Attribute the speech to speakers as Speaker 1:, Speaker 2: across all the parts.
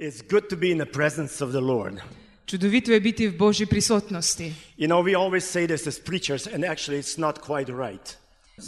Speaker 1: It's good to be in the presence of the Lord.
Speaker 2: Čudovito je biti v božji prisotnosti.
Speaker 1: You know, we always say this as preachers, and actually, it's not quite right.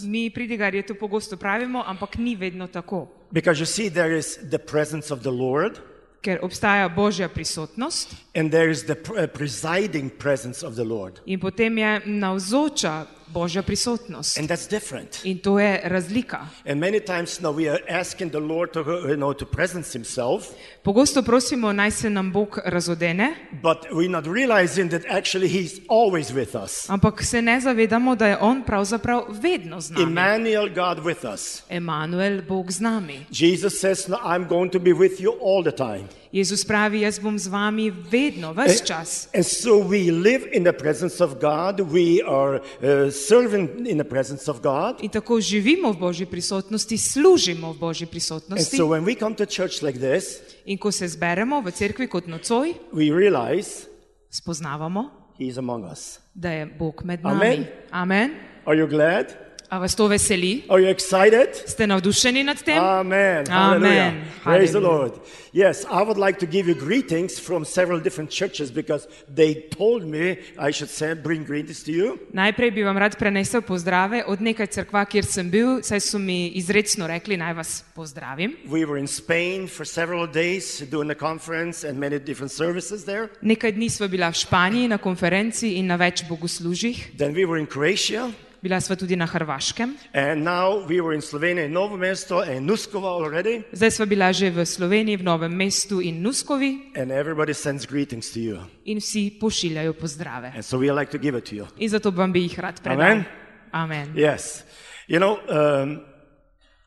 Speaker 2: Mi pridigarje to pogosto pravimo, ampak ni vedno tako.
Speaker 1: Because you see, there is the presence of the Lord,
Speaker 2: Ker obstaja božja prisotnost
Speaker 1: and there is the pr- presiding presence of the Lord.
Speaker 2: in potem je navzoča božja prisotnost.
Speaker 1: And that's different.
Speaker 2: In to je razlika.
Speaker 1: And many times now we are asking the Lord to, you know, to presence Himself,
Speaker 2: Pogosto prosimo, naj se nam Bog razodene,
Speaker 1: but we're not realizing that actually He's always with us.
Speaker 2: ampak se ne zavedamo, da je On pravzaprav vedno z nami.
Speaker 1: Emmanuel, God with us.
Speaker 2: Emanuel, Bog z nami.
Speaker 1: Jesus says, "No, I'm going to be with you all the time.
Speaker 2: Jezus pravi, jaz bom z vami vedno, ves čas.
Speaker 1: And so we live in the presence of God. We are uh, serving in the presence of God.
Speaker 2: In tako živimo v božji prisotnosti, služimo v božji
Speaker 1: And
Speaker 2: prisotnosti.
Speaker 1: so when we come to church like this,
Speaker 2: In ko se zberemo v cerkvi kot nocoj,
Speaker 1: we realize
Speaker 2: spoznavamo,
Speaker 1: He's among us.
Speaker 2: da je Bog med
Speaker 1: Amen.
Speaker 2: nami. Amen.
Speaker 1: Are you glad?
Speaker 2: A vas to veseli?
Speaker 1: Are you excited?
Speaker 2: Ste navdušeni nad tem?
Speaker 1: Amen.
Speaker 2: Amen.
Speaker 1: Hallelujah. Praise the
Speaker 2: Hallelujah.
Speaker 1: Lord. Yes, I would like to give you greetings from several different churches because they told me I should send, bring greetings to you.
Speaker 2: Najprej bi vam rad prenesel pozdrave od nekaj crkva, kjer sem bil, saj so mi izredno rekli, naj vas pozdravim.
Speaker 1: We were in Spain for several days doing a conference and many different services there.
Speaker 2: Nekaj dni sva bila v Španiji na konferenci in na več bogoslužjih.
Speaker 1: Then we were in Croatia.
Speaker 2: Bila sva tudi na Hrvaškem.
Speaker 1: And now we were in Slovenia, in Novo Mesto and Nuskova already.
Speaker 2: Zdaj sva bila že v Sloveniji, v Novem mestu in Nuskovi
Speaker 1: And everybody sends greetings to you.
Speaker 2: in vsi pošiljajo pozdrave.
Speaker 1: And so we like to give it to you.
Speaker 2: In zato vam bi jih rad predal.
Speaker 1: Amen.
Speaker 2: Amen.
Speaker 1: Yes. You know, um,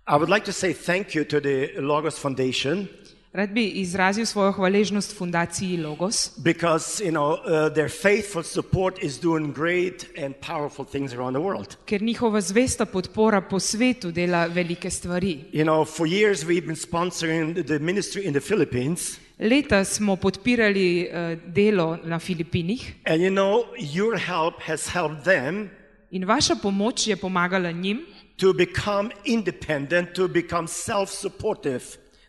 Speaker 1: I would like to say thank you to the Logos Foundation
Speaker 2: Rad bi izrazil svojo hvaležnost fundaciji Logos,
Speaker 1: because, you know, uh, their faithful support is doing great and powerful things around the world.
Speaker 2: ker njihova zvesta podpora po svetu dela velike stvari.
Speaker 1: You know, for years we've been sponsoring the ministry in the Philippines.
Speaker 2: Leta smo podpirali uh, delo na Filipinih
Speaker 1: And, you know, your help has helped them
Speaker 2: in vaša pomoč je pomagala njim
Speaker 1: to become independent, to become self supportive.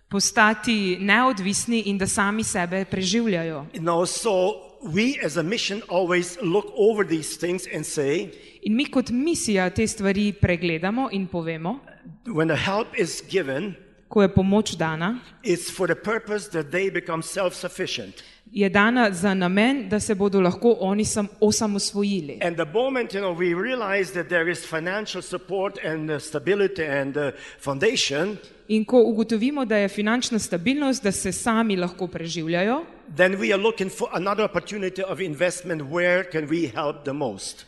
Speaker 2: Postati neodvisni in da sami sebe preživljajo.
Speaker 1: You know, so we as a mission always look over these things and say,
Speaker 2: In mi kot misija te stvari pregledamo in povemo,
Speaker 1: when the help is given,
Speaker 2: ko je pomoč dana,
Speaker 1: it's for the purpose that they become self sufficient.
Speaker 2: Je dana za namen, da se bodo lahko oni sam osamosvojili.
Speaker 1: And the moment you know we realize that there is financial support and uh, stability and uh, foundation,
Speaker 2: In ko ugotovimo, da je finančna stabilnost, da se sami lahko preživljajo,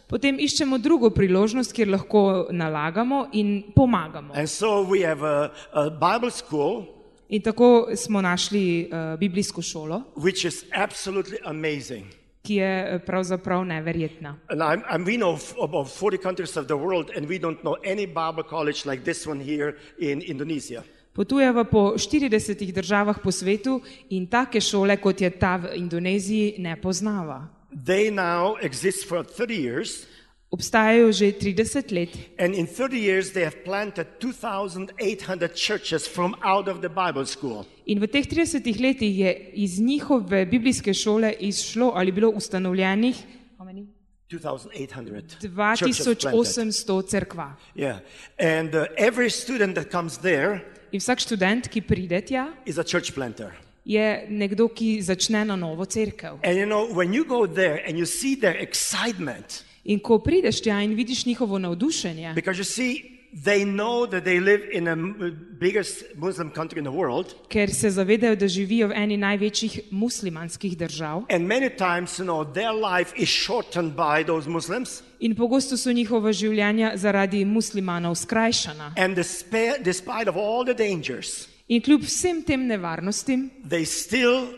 Speaker 2: potem iščemo drugo priložnost, kjer lahko nalagamo in pomagamo.
Speaker 1: And so we have a, a Bible school,
Speaker 2: In tako smo našli uh, biblijsko šolo,
Speaker 1: which is absolutely amazing.
Speaker 2: ki je eh, pravzaprav neverjetna.
Speaker 1: And I'm, and we know about 40 countries of the world, and we don't know any Bible college like this one here in Indonesia.
Speaker 2: Potujeva po 40 državah po svetu in take šole, kot je ta v Indoneziji, ne poznava.
Speaker 1: They now exist for 30 years,
Speaker 2: Obstajajo že 30 let
Speaker 1: and in 30 years, they have planted 2,800 churches from out of the Bible school.
Speaker 2: in v teh 30 letih je iz njihove biblijske šole izšlo ali bilo ustanovljenih how many?
Speaker 1: 2,800 churches planted.
Speaker 2: 2800 crkva.
Speaker 1: Yeah. And uh, every student that comes there
Speaker 2: In vsak študent, ki pride tja,
Speaker 1: is a church planter.
Speaker 2: je nekdo, ki začne na novo crkvo.
Speaker 1: And you know, when you go there and you see their excitement,
Speaker 2: In ko prideš tja in vidiš njihovo navdušenje,
Speaker 1: because you see, they know that they live in the biggest Muslim country in the world,
Speaker 2: ker se zavedajo, da živijo v eni največjih muslimanskih držav
Speaker 1: and many times, you know, their life is shortened by those Muslims.
Speaker 2: in pogosto so njihova življenja zaradi muslimanov skrajšana.
Speaker 1: And despair, despite of all the dangers,
Speaker 2: In kljub vsem tem nevarnostim
Speaker 1: they still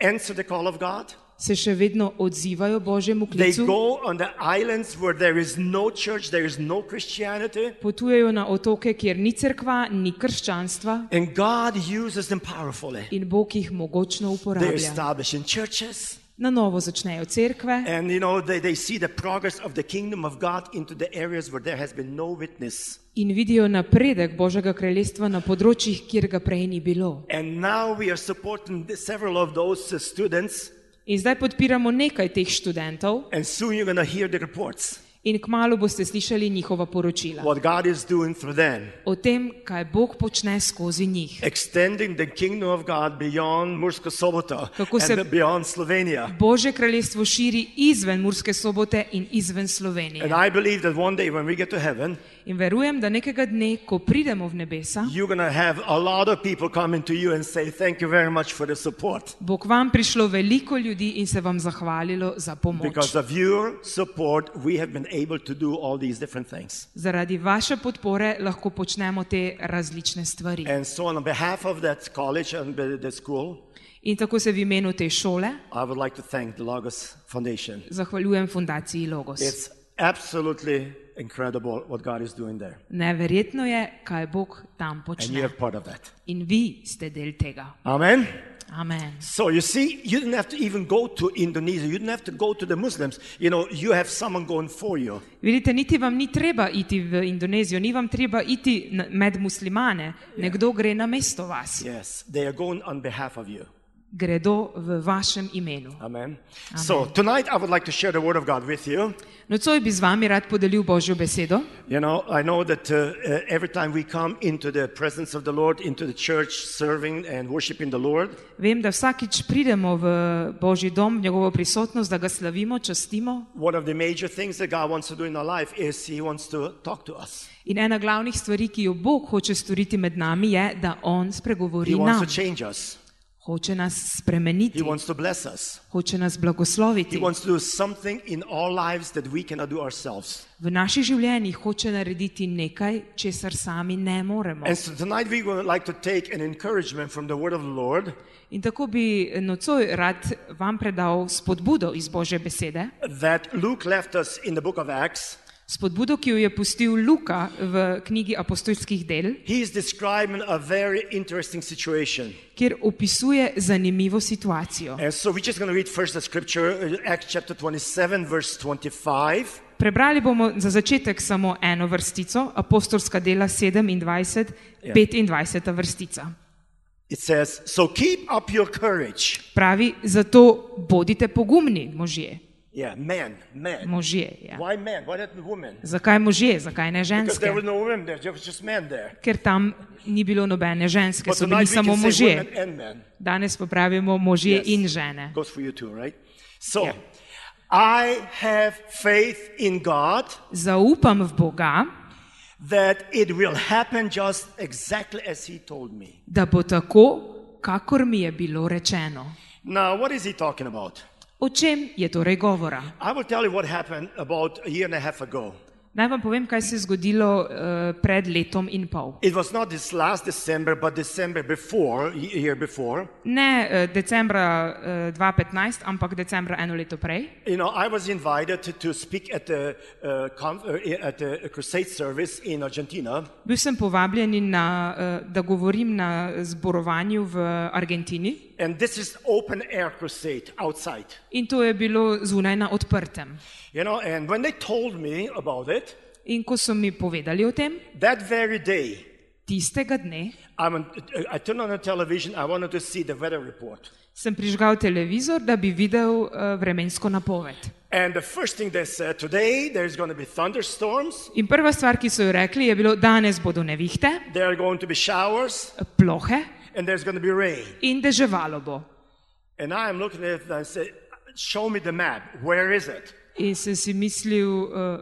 Speaker 1: answer the call of God.
Speaker 2: Se še vedno odzivajo Božjemu
Speaker 1: They
Speaker 2: klicu,
Speaker 1: go on the islands where there is no church, there is no Christianity,
Speaker 2: potujejo na otoke, kjer ni crkva, ni krščanstva
Speaker 1: and God uses them powerfully.
Speaker 2: in Bog jih mogočno uporablja. na novo začnejo cerkve
Speaker 1: And you know, they, they see the progress of the kingdom of God into the areas where there has been no witness.
Speaker 2: in vidijo napredek Božjega kraljestva na področjih, kjer ga prej ni bilo.
Speaker 1: And now we are supporting several of those uh, students,
Speaker 2: In zdaj podpiramo nekaj teh študentov
Speaker 1: and soon you're going to hear the reports
Speaker 2: in kmalo boste slišali njihova poročila
Speaker 1: what God is doing through them,
Speaker 2: o tem, kaj Bog počne skozi njih.
Speaker 1: extending the kingdom of God beyond Murska Sobota
Speaker 2: Kako se-. Božje kraljestvo širi izven Murske sobote in izven Slovenije.
Speaker 1: And I believe that one day when we get to heaven,
Speaker 2: In verujem, da nekega dne, ko pridemo v nebesa,
Speaker 1: you're going to have a lot of people coming to you and say, Thank you very much for the support.
Speaker 2: bo k vam prišlo veliko ljudi in se vam zahvalilo za pomoč.
Speaker 1: Because of your support, we have been able to do all these different things.
Speaker 2: Zaradi vaše podpore lahko počnemo te različne stvari.
Speaker 1: And so, on behalf of that college and the, school,
Speaker 2: In tako se v imenu te šole
Speaker 1: I would like to thank the Lagos Foundation.
Speaker 2: zahvaljujem fundaciji Logos.
Speaker 1: It's absolutely incredible what God is doing there.
Speaker 2: Neverjetno je, kaj Bog tam
Speaker 1: And
Speaker 2: počne.
Speaker 1: you're part of that.
Speaker 2: In vi ste del tega.
Speaker 1: Amen.
Speaker 2: Amen.
Speaker 1: So you see, you didn't have to even go to Indonesia. You didn't have to go to the Muslims. You know, you have someone going for you.
Speaker 2: Vidite, niti vam ni treba iti v Indonezijo, ni vam treba iti med muslimane, nekdo gre na mesto vas,
Speaker 1: Yes, they are going on behalf of you.
Speaker 2: Gredo v vašem imenu.
Speaker 1: Amen. So tonight I would like to share the word of God with you.
Speaker 2: Nocoj bi z vami rad podelil Božjo besedo.
Speaker 1: You know, I know that uh, uh, every time we come into the presence of the Lord, into the church, serving and worshiping the Lord,
Speaker 2: Vem, da vsakič pridemo v Božji dom, v njegovo prisotnost, da ga slavimo, častimo.
Speaker 1: one of the major things that God wants to do in our life is He wants to talk to us.
Speaker 2: In ena glavnih stvari, ki jo Bog hoče storiti med nami, je, da On spregovori
Speaker 1: He wants
Speaker 2: nam.
Speaker 1: to change us.
Speaker 2: Hoče nas
Speaker 1: He
Speaker 2: spremeniti, hoče nas
Speaker 1: He
Speaker 2: blagosloviti.
Speaker 1: wants to do something in our lives that we cannot do ourselves.
Speaker 2: V naših življenjih hoče narediti nekaj, česar sami ne moremo.
Speaker 1: So like
Speaker 2: In tako bi nocoj rad vam predal spodbudo iz Božje besede,
Speaker 1: Acts.
Speaker 2: Spodbudo, ki jo je pustil Luka v knjigi apostolskih del, kjer opisuje zanimivo situacijo.
Speaker 1: And so we're just going to read first the scripture, uh, Acts chapter 27, verse 25.
Speaker 2: Prebrali bomo za začetek samo eno vrstico, apostolska dela 27, 25 vrstica.
Speaker 1: It says, So keep up your courage.
Speaker 2: Pravi, zato bodite pogumni, možje.
Speaker 1: Yeah, men, men.
Speaker 2: možje ja.
Speaker 1: Why men? Why not women?
Speaker 2: Zakaj možje, zakaj ne
Speaker 1: Because
Speaker 2: ženske?
Speaker 1: no women there, there was just men there.
Speaker 2: Ker tam ni bilo nobene ženske,
Speaker 1: But
Speaker 2: so bili samo možje. Danes pa pravimo možje
Speaker 1: Yes.
Speaker 2: in žene.
Speaker 1: Too, right? So,
Speaker 2: Yeah.
Speaker 1: I have faith in God
Speaker 2: Zaupam v Boga,
Speaker 1: that it will happen just exactly as He told me.
Speaker 2: da bo tako, kakor mi je bilo rečeno.
Speaker 1: Now, what is He talking about?
Speaker 2: O čem je torej govora?
Speaker 1: I will tell you what happened about a year and a half ago.
Speaker 2: Naj vam povem, kaj se je zgodilo uh, pred letom in pol.
Speaker 1: It was not this last December, but December before, year before.
Speaker 2: Ne uh, decembra uh, 2015, ampak decembra eno leto prej.
Speaker 1: You know, I was invited to, to speak at the, uh, conf- uh, at the crusade service in Argentina.
Speaker 2: Bil sem povabljen, na, uh, da govorim na zborovanju v Argentini
Speaker 1: And this is open air crusade outside.
Speaker 2: in to je bilo zunaj na odprtem.
Speaker 1: You know, and when they told me about it,
Speaker 2: In ko so mi povedali o tem,
Speaker 1: that very day,
Speaker 2: tistega dne
Speaker 1: I, went, I turned on the television, I wanted to see the weather report.
Speaker 2: sem prižgal televizor, da bi videl uh, vremensko napoved.
Speaker 1: And the first thing they said, today there's going to be thunderstorms,
Speaker 2: In prva stvar, ki so jo rekli, je bilo, danes bodo nevihte,
Speaker 1: there are going to be showers,
Speaker 2: plohe
Speaker 1: and there's going to be rain.
Speaker 2: in deževalo bo.
Speaker 1: And I am looking at it and I say, show me the map. Where is it?
Speaker 2: In sem si mislil, uh,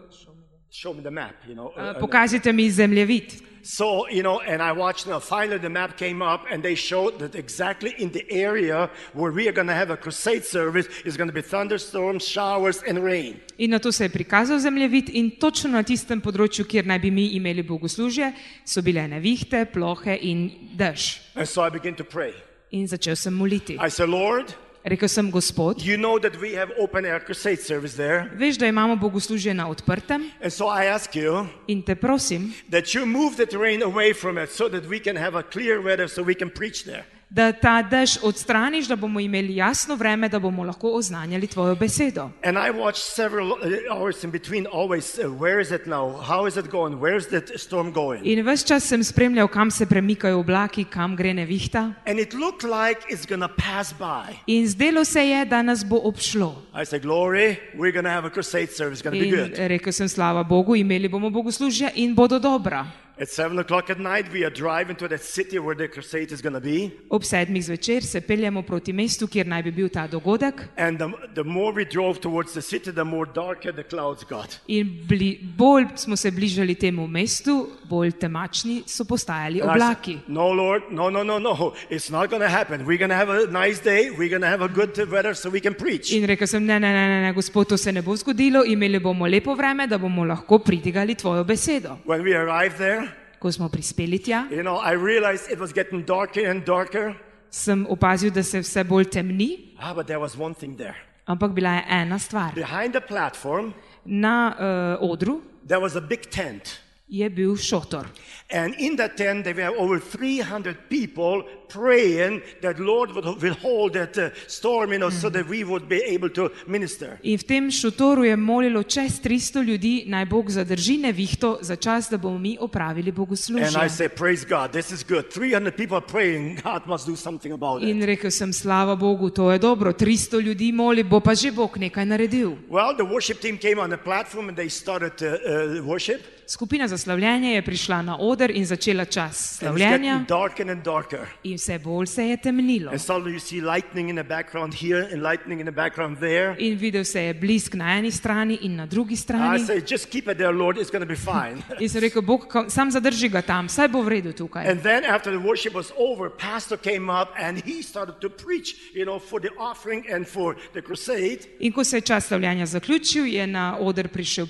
Speaker 1: Show me the map, you know.
Speaker 2: uh, pokažite mi zemljevid.
Speaker 1: So, you know, and I watched, now finally the map came up and they showed that exactly in the area where we are going to have a crusade service is going to be thunderstorms, showers, and rain.
Speaker 2: In na to se je prikazal zemljevid, in točno na tistem področju, kjer naj bi mi imeli bogoslužje, so bile nevihte, plohe in dež.
Speaker 1: And so I began to pray.
Speaker 2: In začel sem moliti.
Speaker 1: I said, Lord,
Speaker 2: Rekel sem, Gospod,
Speaker 1: you know that we have open air crusade service there.
Speaker 2: veš, da imamo bogoslužje na odprtem
Speaker 1: And so I ask you
Speaker 2: in te prosim,
Speaker 1: that you move the terrain away from it so that we can have a clear weather so we can preach there.
Speaker 2: Da ta dež odstraniš, da bomo imeli jasno vreme, da bomo lahko oznanjali tvojo besedo.
Speaker 1: And I watched several uh, hours in between, always, uh, where is it now? How is it going? Where's the storm going?
Speaker 2: In ves čas sem spremljal, kam se premikajo oblaki, kam gre nevihta.
Speaker 1: And it looked like it's going to pass by.
Speaker 2: In zdelo se je, da nas bo obšlo.
Speaker 1: I said, Glory, we're going to have a crusade service. It's going to be good.
Speaker 2: rekel sem, slava Bogu, imeli bomo bogoslužja in bodo dobra.
Speaker 1: At 7 o'clock at night, we are driving to that city where the crusade is going to be.
Speaker 2: Ob sedmih zvečer se peljemo proti mestu, kjer naj bi bil ta dogodek.
Speaker 1: And the, the more we drove towards the city, the more darker the clouds got.
Speaker 2: In bli, bolj smo se bližali temu mestu, bolj temačni so postajali oblaki.
Speaker 1: said, no, Lord, no, no, no, no. It's not going to happen. We're going to have a nice day. We're going to have a good weather so we can preach.
Speaker 2: In rekel sem, ne, ne, ne, ne, ne, gospod, to se ne bo zgodilo, imeli bomo lepo vreme, da bomo lahko pridigali tvojo besedo.
Speaker 1: When we arrived there,
Speaker 2: Ko smo prispeli tja,
Speaker 1: you know, I realized it was getting darker and darker.
Speaker 2: sem opazil, da se vse bolj temni,
Speaker 1: Ah, but there was one thing there.
Speaker 2: ampak bila je ena stvar.
Speaker 1: Behind the platform,
Speaker 2: Na uh, odru
Speaker 1: there was a big tent.
Speaker 2: je bil šotor.
Speaker 1: And in that tent, there were over 300 people praying that Lord would will hold that uh, storm, you know, so that we would be able to minister.
Speaker 2: In v tem šotoru je molilo čez 300 ljudi, naj Bog zadrži nevihto za čas, da bomo mi opravili
Speaker 1: And I
Speaker 2: bogoslužje.
Speaker 1: say, praise God, this is good. 300 people praying. God must do something about
Speaker 2: In
Speaker 1: it.
Speaker 2: rekel sem, slava Bogu, to je dobro, 300 ljudi moli, bo pa že Bog nekaj naredil.
Speaker 1: Well, the worship team came on the platform and they started uh, uh, worship.
Speaker 2: Skupina za slavljenje je prišla na oder in začela čas
Speaker 1: And it's
Speaker 2: slavljenja
Speaker 1: getting darker and darker.
Speaker 2: in vse bolj se je temnilo.
Speaker 1: And suddenly you see lightning in the background here and lightning in the background there.
Speaker 2: In videl se je blisk na eni strani in na drugi
Speaker 1: I
Speaker 2: strani.
Speaker 1: say, just keep it there, Lord. It's going to be fine.
Speaker 2: In sem rekel, Bog, sam zadrži ga tam, saj bo v redu tukaj.
Speaker 1: and then after the worship was over, pastor came up and he started to preach, you know, for the offering and for the crusade.
Speaker 2: In ko se je čas slavljanja zaključil, je na oder prišel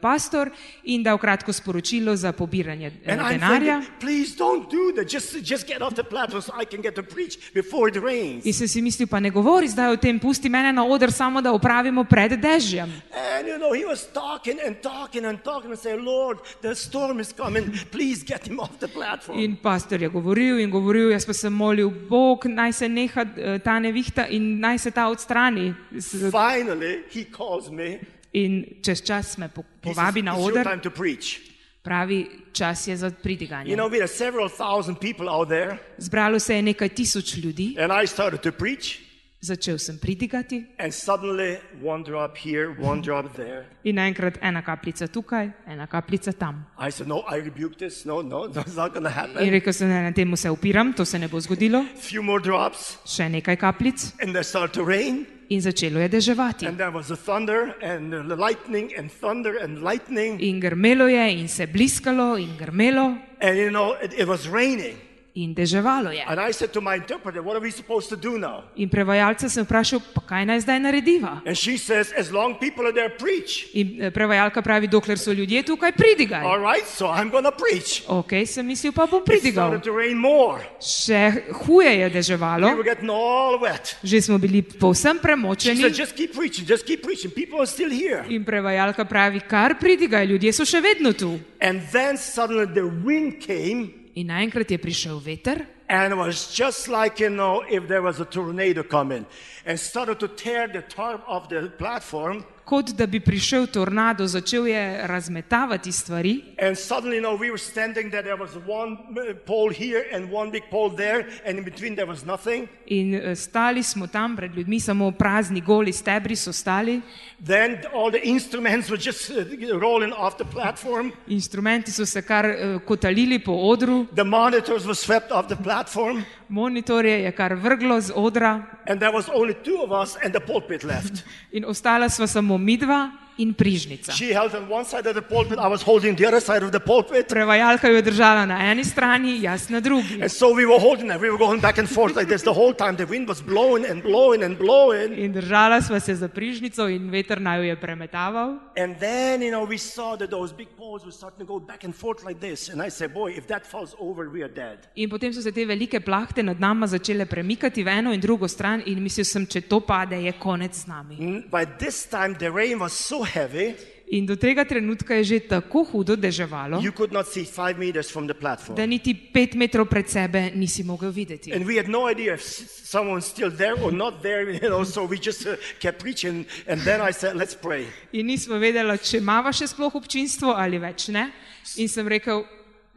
Speaker 2: pastor in dal kratko sporočilo za pobiranje uh,
Speaker 1: And
Speaker 2: denarja.
Speaker 1: thinking, do. Just, just so.
Speaker 2: In sem si mislil, pa ne govori zdaj o tem, pusti mene na oder, samo da opravimo pred dežjem.
Speaker 1: And you know, talking and talking and talking and saying, Lord, the storm is coming. Please get him off the platform.
Speaker 2: In pastor je govoril in govoril, jaz pa sem molil, Bog naj se neha eh, ta nevihta in naj se ta odstrani.
Speaker 1: Finally, he calls me.
Speaker 2: In čez čas me povabi na oder, pravi, čas je za
Speaker 1: You
Speaker 2: pridiganje.
Speaker 1: know, people out there,
Speaker 2: Zbralo se je nekaj tisoč ljudi,
Speaker 1: and I started to preach,
Speaker 2: začel sem pridigati
Speaker 1: and suddenly one drop here, one drop there.
Speaker 2: in naenkrat ena kapljica tukaj, ena kapljica tam.
Speaker 1: I said, No, I rebuke this. No, no, that's not going to
Speaker 2: In
Speaker 1: happen.
Speaker 2: rekel sem, ne, na temu se upiram, to se ne bo zgodilo.
Speaker 1: few more drops,
Speaker 2: Še nekaj kapljic
Speaker 1: and there started to rain,
Speaker 2: in začelo je deževati.
Speaker 1: and there was a thunder, and the lightning, and thunder, and lightning.
Speaker 2: In grmelo je in se bliskalo in grmelo
Speaker 1: And you know, it, it was raining.
Speaker 2: In deževalo je.
Speaker 1: And I said to my interpreter, What are we supposed to do now?
Speaker 2: In prevajalca sem vprašal, pa kaj naj zdaj narediva?
Speaker 1: And she says, As long people are there, preach.
Speaker 2: In eh, prevajalka pravi, dokler so ljudje tukaj, pridigaj.
Speaker 1: All right, so I'm to preach.
Speaker 2: Ok, sem mislil, pa bom
Speaker 1: It
Speaker 2: pridigal.
Speaker 1: started to rain more.
Speaker 2: Še huje je
Speaker 1: We
Speaker 2: deževalo,
Speaker 1: were getting all wet.
Speaker 2: že smo bili povsem
Speaker 1: She
Speaker 2: premočeni.
Speaker 1: said, Just keep preaching, just keep preaching. People are still here.
Speaker 2: In prevajalka pravi, kar pridigaj, ljudje so še vedno tu.
Speaker 1: And then suddenly the wind came,
Speaker 2: In naenkrat je prišel veter.
Speaker 1: And it was just like, you know, if there was a tornado coming and started to tear the tarp of the platform.
Speaker 2: kot da bi prišel tornado, začel je razmetavati stvari.
Speaker 1: And suddenly, you know, we were standing there. There was one uh, pole here and one big pole there, and in between there was nothing.
Speaker 2: In eh, stali smo tam pred ljudmi, samo prazni, goli stebri so stali.
Speaker 1: Then all the instruments were just uh, rolling off the platform.
Speaker 2: Instrumenti so se kar kotalili po odru,
Speaker 1: The monitors were swept off the platform,
Speaker 2: monitorje je kar vrglo z odra
Speaker 1: and there was only two of us and the pulpit left.
Speaker 2: in ostala sva samo midva in prižnica.
Speaker 1: She held on one side of the pulpit, I was holding the other side of the pulpit.
Speaker 2: Prevajalka jo je držala na eni strani, jaz na drugi.
Speaker 1: And so we were holding it. We were going back and forth like this the whole time. The wind was blowing and blowing and blowing.
Speaker 2: In držala sva se za prižnico in veter naju je premetaval.
Speaker 1: And then, you know, we saw that those big poles were starting to go back and forth like this. And I said, boy, if that falls over, we are dead.
Speaker 2: In potem so se te velike plahte nad nama začele premikati v eno in drugo stran in mislil sem, če to pade, je konec z nami.
Speaker 1: Mm, By this time, the rain was so heavy
Speaker 2: In do tega trenutka je že tako hudo deževalo,
Speaker 1: You could not see five meters from the
Speaker 2: da
Speaker 1: platform.
Speaker 2: niti pet metrov pred sebe nisi mogel videti.
Speaker 1: And we had no idea if someone's still there or not there, you know, so we just uh, kept preaching. And then I said, let's pray.
Speaker 2: In nismo vedeli, če imamo še sploh občinstvo ali več ne. In sem rekel,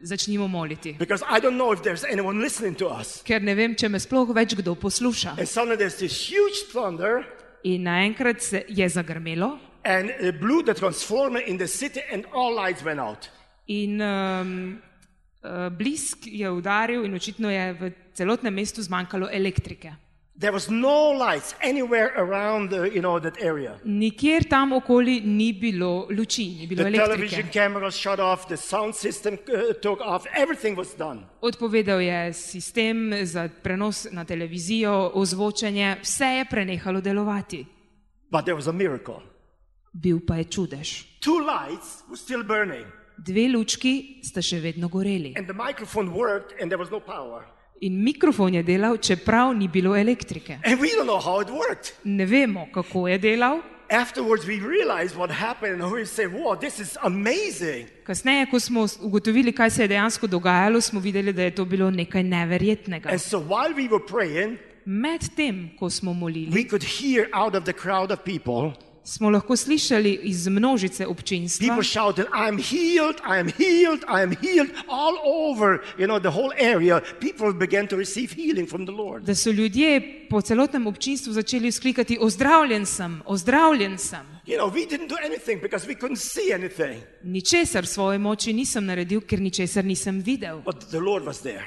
Speaker 2: začnimo moliti.
Speaker 1: Because I don't know if there's anyone listening to us.
Speaker 2: Ker ne vem, če me sploh več kdo posluša.
Speaker 1: And suddenly there's this huge thunder
Speaker 2: In naenkrat je zagrmelo
Speaker 1: and it blew the transformer in the city and all lights went out.
Speaker 2: in um, uh, blisk je udaril in očitno je v celotnem mestu zmanjkalo elektrike.
Speaker 1: There was no lights anywhere around the, you know, that area.
Speaker 2: Nikjer tam okoli ni bilo luči, ni bilo
Speaker 1: The television
Speaker 2: elektrike.
Speaker 1: cameras shut off, the sound system uh, took off, everything was done.
Speaker 2: Odpovedal je sistem za prenos na televizijo, ozvočenje, vse je prenehalo delovati.
Speaker 1: But there was a miracle.
Speaker 2: Bil pa je čudež.
Speaker 1: Two lights were still burning,
Speaker 2: Dve lučki sta še vedno goreli.
Speaker 1: and the microphone worked, and there was no power.
Speaker 2: In mikrofon je delal, čeprav ni bilo elektrike.
Speaker 1: And we don't know how it worked.
Speaker 2: Ne vemo, kako je delal.
Speaker 1: Afterwards, we realized what happened, and we said, "Wow, this is amazing!"
Speaker 2: Kasneje, ko smo ugotovili, kaj se je dejansko dogajalo, smo videli, da je to bilo nekaj neverjetnega.
Speaker 1: And so while we were praying,
Speaker 2: Medtem, ko smo molili,
Speaker 1: we could hear out of the crowd of people
Speaker 2: smo lahko slišali iz množice občinstva,
Speaker 1: people shouting, "I'm healed! I'm healed! I'm healed!" All over, you know, the whole area. People began to receive healing from the Lord.
Speaker 2: da so ljudje po celotnem občinstvu začeli sklikati: Ozdravljen sem, ozdravljen sem.
Speaker 1: You know, we didn't do anything because we couldn't see anything,
Speaker 2: Ničesar svoje moči nisem naredil, ker ničesar nisem videl.
Speaker 1: but the Lord was there.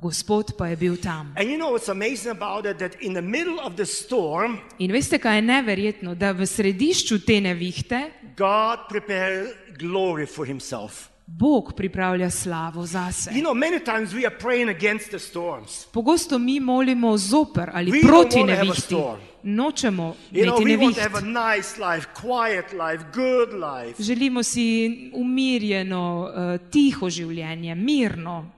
Speaker 2: Gospod pa je bil tam.
Speaker 1: And you know what's amazing about it? That in the middle of the storm,
Speaker 2: In veste, kaj je neverjetno, da v središču te nevihte
Speaker 1: God prepared glory for Himself.
Speaker 2: Bog pripravlja slavo zase.
Speaker 1: You know, many times we are praying against the storms.
Speaker 2: Pogosto mi molimo zoper ali
Speaker 1: We
Speaker 2: proti nevihti. Nočemo imeti neviht. Želimo si umirjeno, uh, tiho življenje, mirno.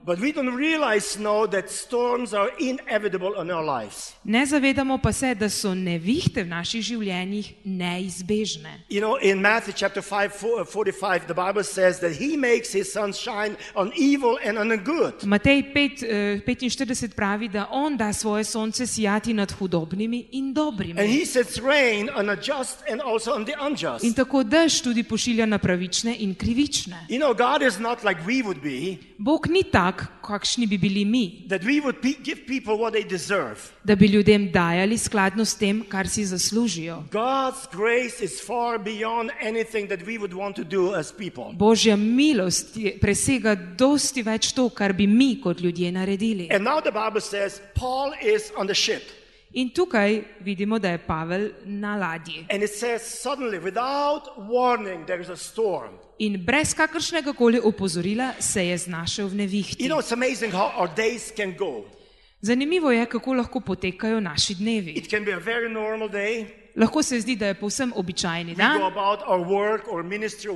Speaker 1: Lives.
Speaker 2: Ne zavedamo pa se, da so nevihte v naših življenjih neizbežne.
Speaker 1: You know, in Matthew chapter 5, fo- 45, the Bible says that He makes His sun shine on evil and on the good.
Speaker 2: Matej 5, eh, 45 pravi, da on da svoje sonce sijati nad hudobnimi in
Speaker 1: And
Speaker 2: dobrimi.
Speaker 1: He sets rain on the just and also on the
Speaker 2: In
Speaker 1: unjust.
Speaker 2: tako dež tudi pošilja na pravične in krivične.
Speaker 1: You know, God is not like we would be,
Speaker 2: Bog ni tak, kakšni bi bili mi,
Speaker 1: that we would give people what they deserve.
Speaker 2: da bi ljudem dajali skladno s tem, kar si zaslužijo.
Speaker 1: God's grace is far beyond anything that we would want to do as people.
Speaker 2: Božja milost je- presega dosti več to, kar bi mi kot ljudje naredili.
Speaker 1: And now the Bible says Paul is on the ship.
Speaker 2: In tukaj vidimo, da je Pavel na ladji.
Speaker 1: And it says suddenly, without warning, there is a storm.
Speaker 2: In brez kakršnega koli opozorila se je znašel v nevihti.
Speaker 1: You know, it's amazing how our days can go.
Speaker 2: Zanimivo je, kako lahko potekajo naši dnevi.
Speaker 1: It can be a very normal day.
Speaker 2: Lahko se zdi, da je povsem običajni dan,
Speaker 1: ministry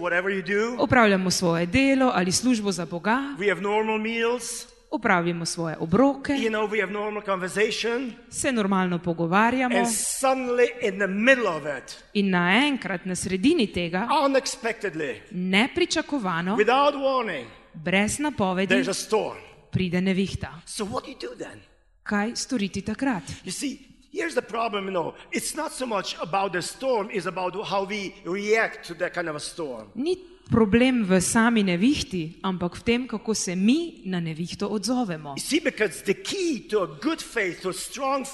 Speaker 2: opravljamo svoje delo ali službo za Boga, Opravimo svoje obroke,
Speaker 1: You know, we have normal conversation.
Speaker 2: se normalno pogovarjamo
Speaker 1: And suddenly, in the middle of it,
Speaker 2: in naenkrat na sredini tega,
Speaker 1: unexpectedly,
Speaker 2: nepričakovano,
Speaker 1: without warning,
Speaker 2: brez napovedi,
Speaker 1: there's a storm.
Speaker 2: pride nevihta.
Speaker 1: So, what do you do then?
Speaker 2: Kaj storiti takrat?
Speaker 1: You see, here's the problem, you know, it's not so much about the storm, it's about how we react to that kind of a storm.
Speaker 2: Ni problem v sami nevihti, ampak v tem, kako se mi na nevihto odzovemo.
Speaker 1: See, because the key to a good faith,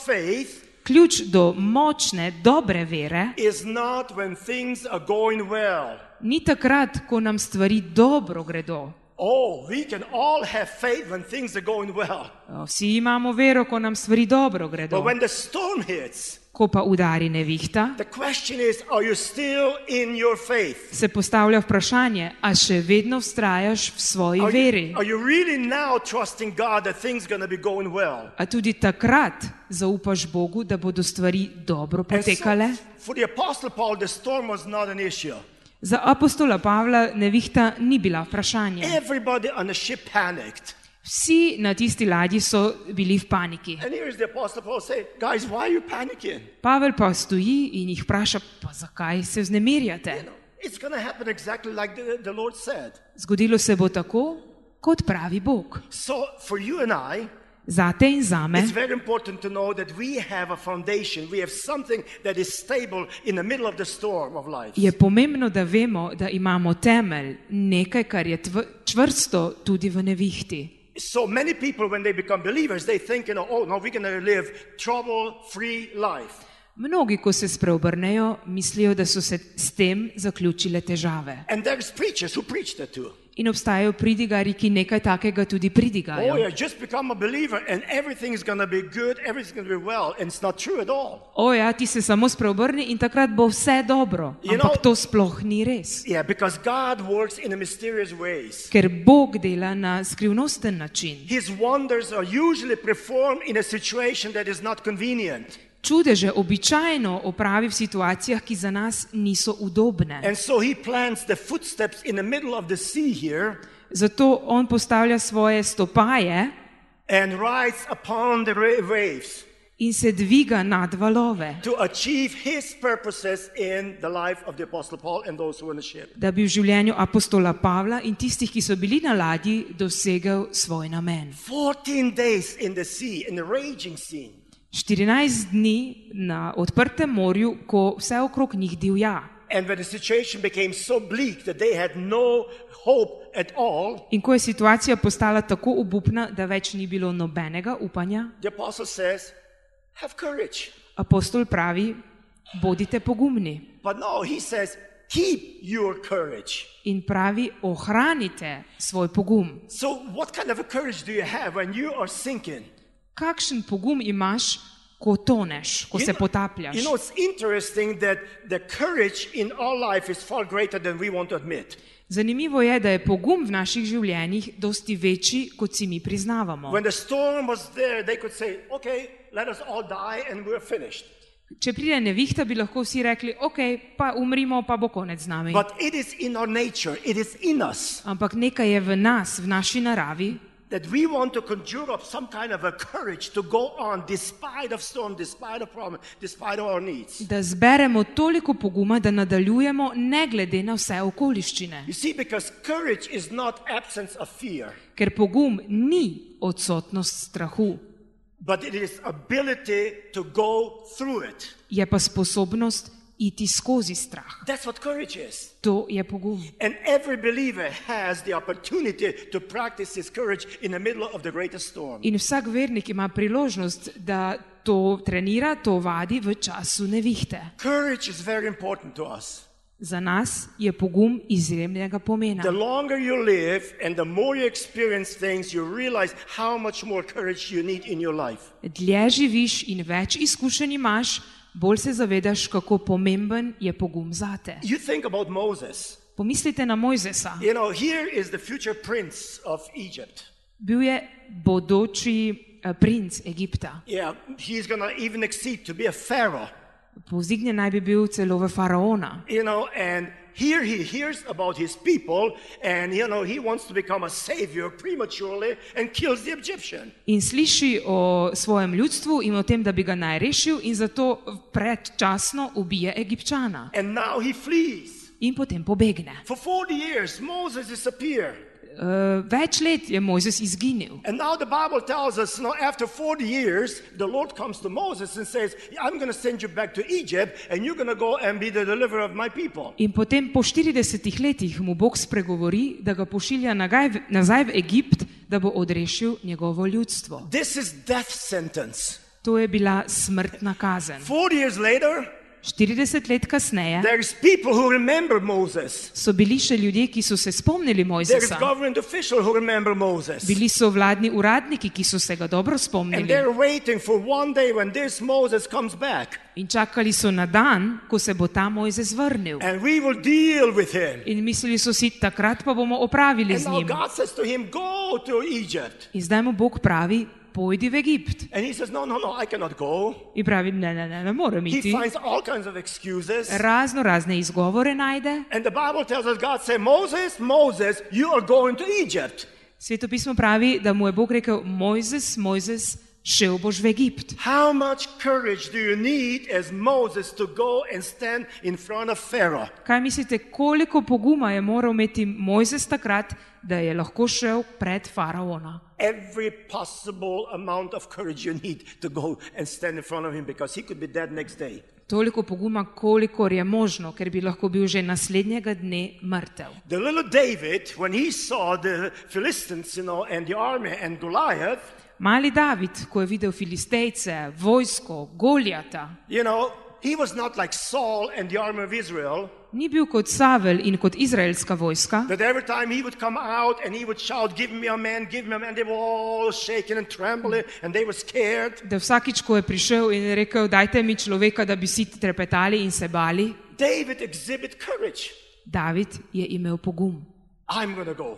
Speaker 1: faith,
Speaker 2: Ključ do močne, dobre vere
Speaker 1: is not when things are going well.
Speaker 2: ni takrat, ko nam stvari dobro gredo.
Speaker 1: Oh, we can all have faith when things are going well.
Speaker 2: Vsi imamo vero, ko nam stvari dobro gredo.
Speaker 1: But when the storm hits,
Speaker 2: Ko pa udari nevihta,
Speaker 1: is
Speaker 2: se postavlja vprašanje, a še vedno vztrajaš v svoji
Speaker 1: Are
Speaker 2: veri.
Speaker 1: you, you really well?
Speaker 2: A tudi takrat zaupaš Bogu, da bodo stvari dobro
Speaker 1: so,
Speaker 2: potekale?
Speaker 1: Apostle Paul.
Speaker 2: Za apostola Pavla nevihta ni bila vprašanje.
Speaker 1: Everybody on the ship panicked.
Speaker 2: Vsi na tisti ladji so bili v paniki. Pavel pa stoji in jih vpraša, pa zakaj se vznemirjate? Zgodilo se bo tako, kot pravi Bog.
Speaker 1: I,
Speaker 2: Zate in zame
Speaker 1: it's very important to know that we have a foundation. We have something that is stable in the middle of the storm of life.
Speaker 2: je pomembno, da vemo, da imamo temelj, nekaj, kar je čvrsto tudi v nevihti.
Speaker 1: So many people, when they become believers, they think, you know, oh, no, we're going to live trouble-free life.
Speaker 2: Mnogi, ko se spreobrnejo, mislijo, da so se s tem zaključile težave.
Speaker 1: And there's preachers who preach that too.
Speaker 2: In obstajajo pridigari, ki nekaj takega tudi
Speaker 1: Oh,
Speaker 2: pridigajo.
Speaker 1: yeah, just become a believer and everything is going to be good, everything's going to be well. And it's not true at all.
Speaker 2: O ja, ti se samo spreobrni in takrat bo vse dobro.
Speaker 1: You
Speaker 2: Ampak
Speaker 1: know-
Speaker 2: to sploh ni res.
Speaker 1: Yeah, because God works in a mysterious ways.
Speaker 2: Ker Bog dela na skrivnosten način.
Speaker 1: His wonders are usually performed in a situation that is not convenient.
Speaker 2: Čudeže običajno opravi v situacijah, ki za nas niso udobne.
Speaker 1: And so he plants the footsteps in the middle of the sea here
Speaker 2: Zato on postavlja svoje stopaje
Speaker 1: and rides upon the waves
Speaker 2: in se dviga nad valove,
Speaker 1: to achieve his purposes in the life of the Apostle Paul and those who were in the ship.
Speaker 2: da bi v življenju apostola Pavla in tistih, ki so bili na ladji, dosegel svoj namen.
Speaker 1: 14 days in the sea, in the raging sea.
Speaker 2: 14 dni na odprtem morju, ko vse okrog njih divja.
Speaker 1: And when the situation became so bleak that they had no hope at all,
Speaker 2: In ko je situacija postala tako obupna, da več ni bilo nobenega upanja,
Speaker 1: the apostle says, Have courage.
Speaker 2: apostol pravi: bodite pogumni.
Speaker 1: But no, he says, Keep your courage.
Speaker 2: In pravi: ohranite svoj pogum.
Speaker 1: So, what kind of a courage do you have when you are sinking?
Speaker 2: Kakšen pogum imaš, ko toneš, ko se potapljaš?
Speaker 1: you know, it's interesting that the courage in our life is far greater than we want to admit.
Speaker 2: Zanimivo je, da je pogum v naših življenjih dosti večji, kot si mi priznavamo.
Speaker 1: There, say, Okay.
Speaker 2: Če pride nevihta, bi lahko vsi rekli: ok, pa umrimo, pa bo konec z nami.
Speaker 1: But it is in our nature, it is in us
Speaker 2: Ampak nekaj je v nas, v naši naravi,
Speaker 1: that we want to conjure up some kind of a courage to go on despite of storm, despite of problem, despite of our needs.
Speaker 2: da zberemo toliko poguma, da nadaljujemo, ne glede na vse okoliščine.
Speaker 1: You see, because courage is not absence of fear,
Speaker 2: Ker pogum ni odsotnost strahu,
Speaker 1: but it is ability to go through it.
Speaker 2: je pa sposobnost iti skozi strah.
Speaker 1: That's what courage is.
Speaker 2: To je pogum.
Speaker 1: And every believer has the opportunity to practice his courage in the middle of the greatest storm.
Speaker 2: In vsak vernik ima priložnost, da to trenira, to vadi v času nevihte.
Speaker 1: Courage is very important to us.
Speaker 2: Za nas je pogum izjemnega pomena.
Speaker 1: The longer you live and the more you experience things, you realize how much more courage you need in your life.
Speaker 2: Dlje živiš in več izkušenj imaš, bolj se zavedaš, kako pomemben je pogum zate. Pomislite na Mojzesa.
Speaker 1: You know.
Speaker 2: Bil je bodoči eh, princ Egipta.
Speaker 1: Yeah.
Speaker 2: Povzdignjen naj bi bil celo v faraona.
Speaker 1: You know, and here he hears about his people, and you know, he wants to become a savior prematurely and kills the Egyptian.
Speaker 2: In sliši o svojem ljudstvu in o tem, da bi ga naj rešil, in zato predčasno ubije Egipčana.
Speaker 1: And now he flees.
Speaker 2: In potem pobegne.
Speaker 1: For 40 years, Moses disappeared.
Speaker 2: Uh, več let je Mojzes izginil.
Speaker 1: And now the Bible tells us, you know, after 40 years, the Lord comes to Moses and says, I'm going to send you back to Egypt, and you're going to go and be the deliverer of my people.
Speaker 2: In potem po 40 letih mu Bog spregovori, da ga pošilja nagaj, nazaj v Egipt, da bo odrešil njegovo ljudstvo.
Speaker 1: This is death sentence.
Speaker 2: To je bila smrtna kazen.
Speaker 1: 40 years later,
Speaker 2: 40 let kasneje so bili še ljudje, ki so se spomnili Mojzesa. Bili so vladni uradniki, ki so se ga dobro spomnili in čakali so na dan, ko se bo ta Mojzes vrnil. In mislili so si, takrat pa bomo opravili z njim. In zdaj mu Bog pravi, pojdi v Egipt.
Speaker 1: And he says, No, no, no, I cannot go.
Speaker 2: In pravi, ne, ne, ne, ne morem
Speaker 1: He finds all kinds of excuses.
Speaker 2: Razno razne izgovore najde.
Speaker 1: And the Bible tells us God said, Moses, Moses, you are going to Egypt.
Speaker 2: Svetopismo pravi, da mu je Bog rekel: Mojzes, Mojzes, šel boš v Egipt.
Speaker 1: How much courage do you need as Moses to go and stand in front of Pharaoh?
Speaker 2: Kaj mislite, koliko poguma je moral imeti Mojzes takrat, da je lahko šel pred faraona?
Speaker 1: Every possible amount of courage you need to go and stand in front of him because he could be dead next day.
Speaker 2: Toliko poguma, kolikor je možno, ker bi lahko bil že naslednjega dne mrtev.
Speaker 1: The little David, when he saw the Philistines, you know, and the army and Goliath,
Speaker 2: Mali David, ko je videl filistejce, vojsko, Goljata,
Speaker 1: you know, he was not like Saul and the army of Israel,
Speaker 2: ni bil kot Savel in kot izraelska vojska,
Speaker 1: that every time he would come out and he would shout, Give me a man, give me a man, they were all shaking and trembling and they were scared.
Speaker 2: da vsakič, ko je prišel in je rekel, dajte mi človeka, da bi si trepetali in se bali,
Speaker 1: David exhibit courage.
Speaker 2: David je imel pogum.
Speaker 1: I'm to go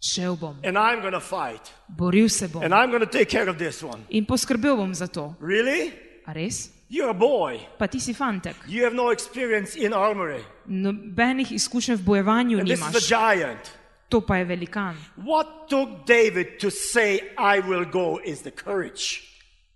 Speaker 2: Šel bom,
Speaker 1: and I'm going to fight
Speaker 2: boril se bom
Speaker 1: and I'm going to take care of this one.
Speaker 2: in poskrbel bom za to.
Speaker 1: Really?
Speaker 2: A res?
Speaker 1: You're a boy.
Speaker 2: Pa ti si fantek.
Speaker 1: You have no experience in armory.
Speaker 2: Nobenih izkušenj v bojevanju
Speaker 1: And this is a
Speaker 2: nimaš.
Speaker 1: giant.
Speaker 2: To pa je velikan.
Speaker 1: What took David to say, I will go, is the courage.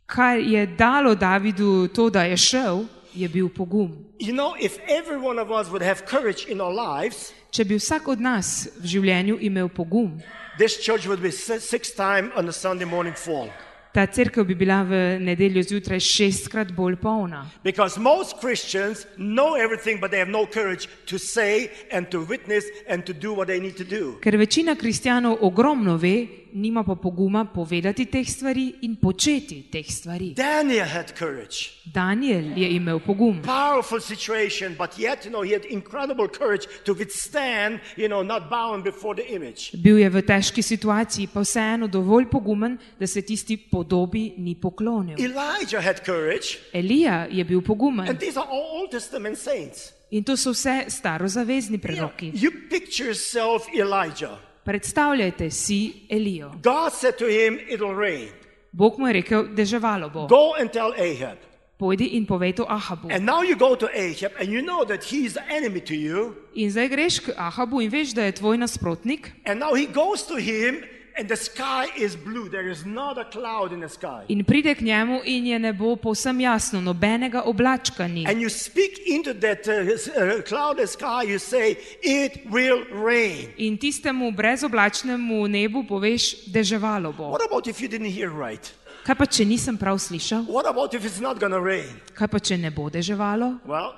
Speaker 2: Kar je dalo Davidu to, da je šel, je bil pogum.
Speaker 1: You know, if every one of us would have courage in our lives,
Speaker 2: Če bi vsak od nas v življenju imel pogum,
Speaker 1: this church would be si- six times on a Sunday morning full.
Speaker 2: ta crkva bi bila v nedeljo zjutraj šestkrat bolj polna.
Speaker 1: Because most Christians know everything, but they have no courage to say and to witness and to do what they need to do.
Speaker 2: Ker večina kristjanov ogromno ve, nima pa poguma povedati teh stvari in početi teh stvari.
Speaker 1: Daniel had courage.
Speaker 2: Daniel je imel pogum.
Speaker 1: Powerful situation, but yet, you know, he had incredible courage to withstand, you know, not bowing before the image.
Speaker 2: Bil je v težki situaciji, pa vseeno dovolj pogumen, da se tisti podobi ni poklonil.
Speaker 1: Elijah had courage,
Speaker 2: Elija je bil pogumen
Speaker 1: and these are all Old Testament saints.
Speaker 2: in to so vse starozavezni preroki.
Speaker 1: you picture yourself Elijah.
Speaker 2: Predstavljajte si Elijo.
Speaker 1: God said to him, It'll rain.
Speaker 2: Bog mu je rekel, deževalo bo.
Speaker 1: Go and tell Ahab.
Speaker 2: Pojdi in povej to Ahabu.
Speaker 1: And now you go to Ahab and you know that he's the enemy to you.
Speaker 2: In zdaj greš k Ahabu in veš, da je tvoj nasprotnik.
Speaker 1: And now he goes to him and the sky is blue. There is not a cloud in the sky.
Speaker 2: In pride k njemu in je nebo povsem jasno, nobenega oblačka ni.
Speaker 1: And you speak into that uh, uh, cloudless sky, you say, It will rain.
Speaker 2: In tistemu brezoblačnemu nebu poveš, deževalo bo.
Speaker 1: What about if you didn't hear right?
Speaker 2: Kaj pa, če nisem prav slišal?
Speaker 1: What about if it's not going to rain?
Speaker 2: Kaj pa, če ne bo deževalo?
Speaker 1: Well,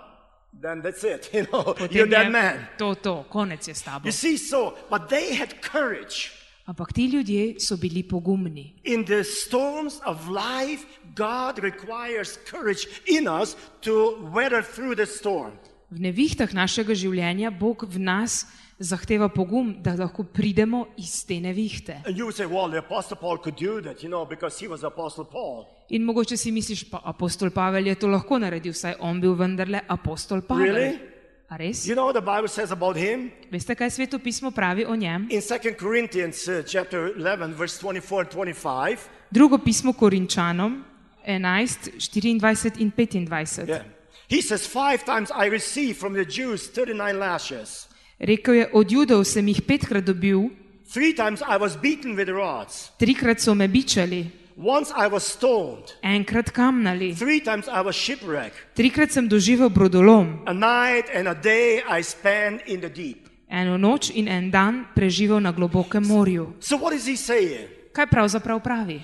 Speaker 1: then that's it. You know, you're
Speaker 2: Potem
Speaker 1: that
Speaker 2: je
Speaker 1: man.
Speaker 2: to, to, konec je s tabo.
Speaker 1: You see, so, but they had courage.
Speaker 2: Ampak ti ljudje so bili pogumni.
Speaker 1: In the storms of life, God requires courage in us to weather through the storm.
Speaker 2: V nevihtah našega življenja Bog v nas zahteva pogum, da lahko pridemo iz te nevihte.
Speaker 1: Say, well, that, you know.
Speaker 2: In mogoče si misliš, pa apostol Pavel je to lahko naredil, saj on bil vendarle apostol Pavel.
Speaker 1: Really?
Speaker 2: A res?
Speaker 1: You know what the Bible says about him?
Speaker 2: Veste, kaj sveto pismo pravi o njem?
Speaker 1: In 2 Corinthians uh, chapter 11, verse 24 and 25,
Speaker 2: Drugo pismo Korinčanom 11, 24 in 25.
Speaker 1: yeah, he says, Five times I received from the Jews 39 lashes.
Speaker 2: Rekel je, od judov sem jih petkrat dobil,
Speaker 1: Three times I was beaten with rods.
Speaker 2: trikrat so me bičali,
Speaker 1: Once I was stoned.
Speaker 2: enkrat kamnali,
Speaker 1: Three times I was shipwrecked.
Speaker 2: trikrat sem doživel brodolom,
Speaker 1: A night and a day I spent in the deep.
Speaker 2: eno noč in en dan preživel na globokem morju.
Speaker 1: So what is he saying?
Speaker 2: Kaj pravzaprav pravi?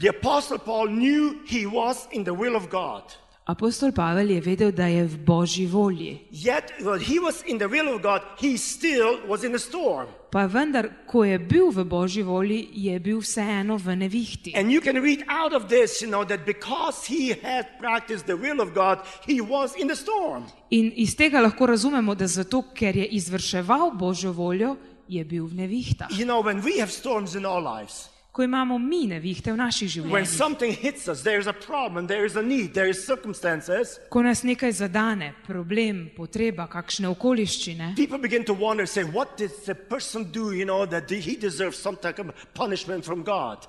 Speaker 1: The Apostle Paul knew he was in the will of God.
Speaker 2: Apostol Pavel je vedel, da je v božji volji.
Speaker 1: Yet, when he was in the will of God, he still was in a storm.
Speaker 2: Pa vendar, ko je bil v božji volji, je bil vseeno v nevihti.
Speaker 1: And you can read out of this, you know, that because he had practiced the will of God, he was in the storm.
Speaker 2: In iz tega lahko razumemo, da zato, ker je izvrševal božjo voljo, je bil v nevihtah.
Speaker 1: You know, when we have storms in our lives,
Speaker 2: Ko imamo mi nevihte v naših
Speaker 1: when
Speaker 2: življenjih,
Speaker 1: something hits us, there is a problem, there is a need, there is circumstances,
Speaker 2: ko nas nekaj zadane, problem, potreba, kakšne okoliščine,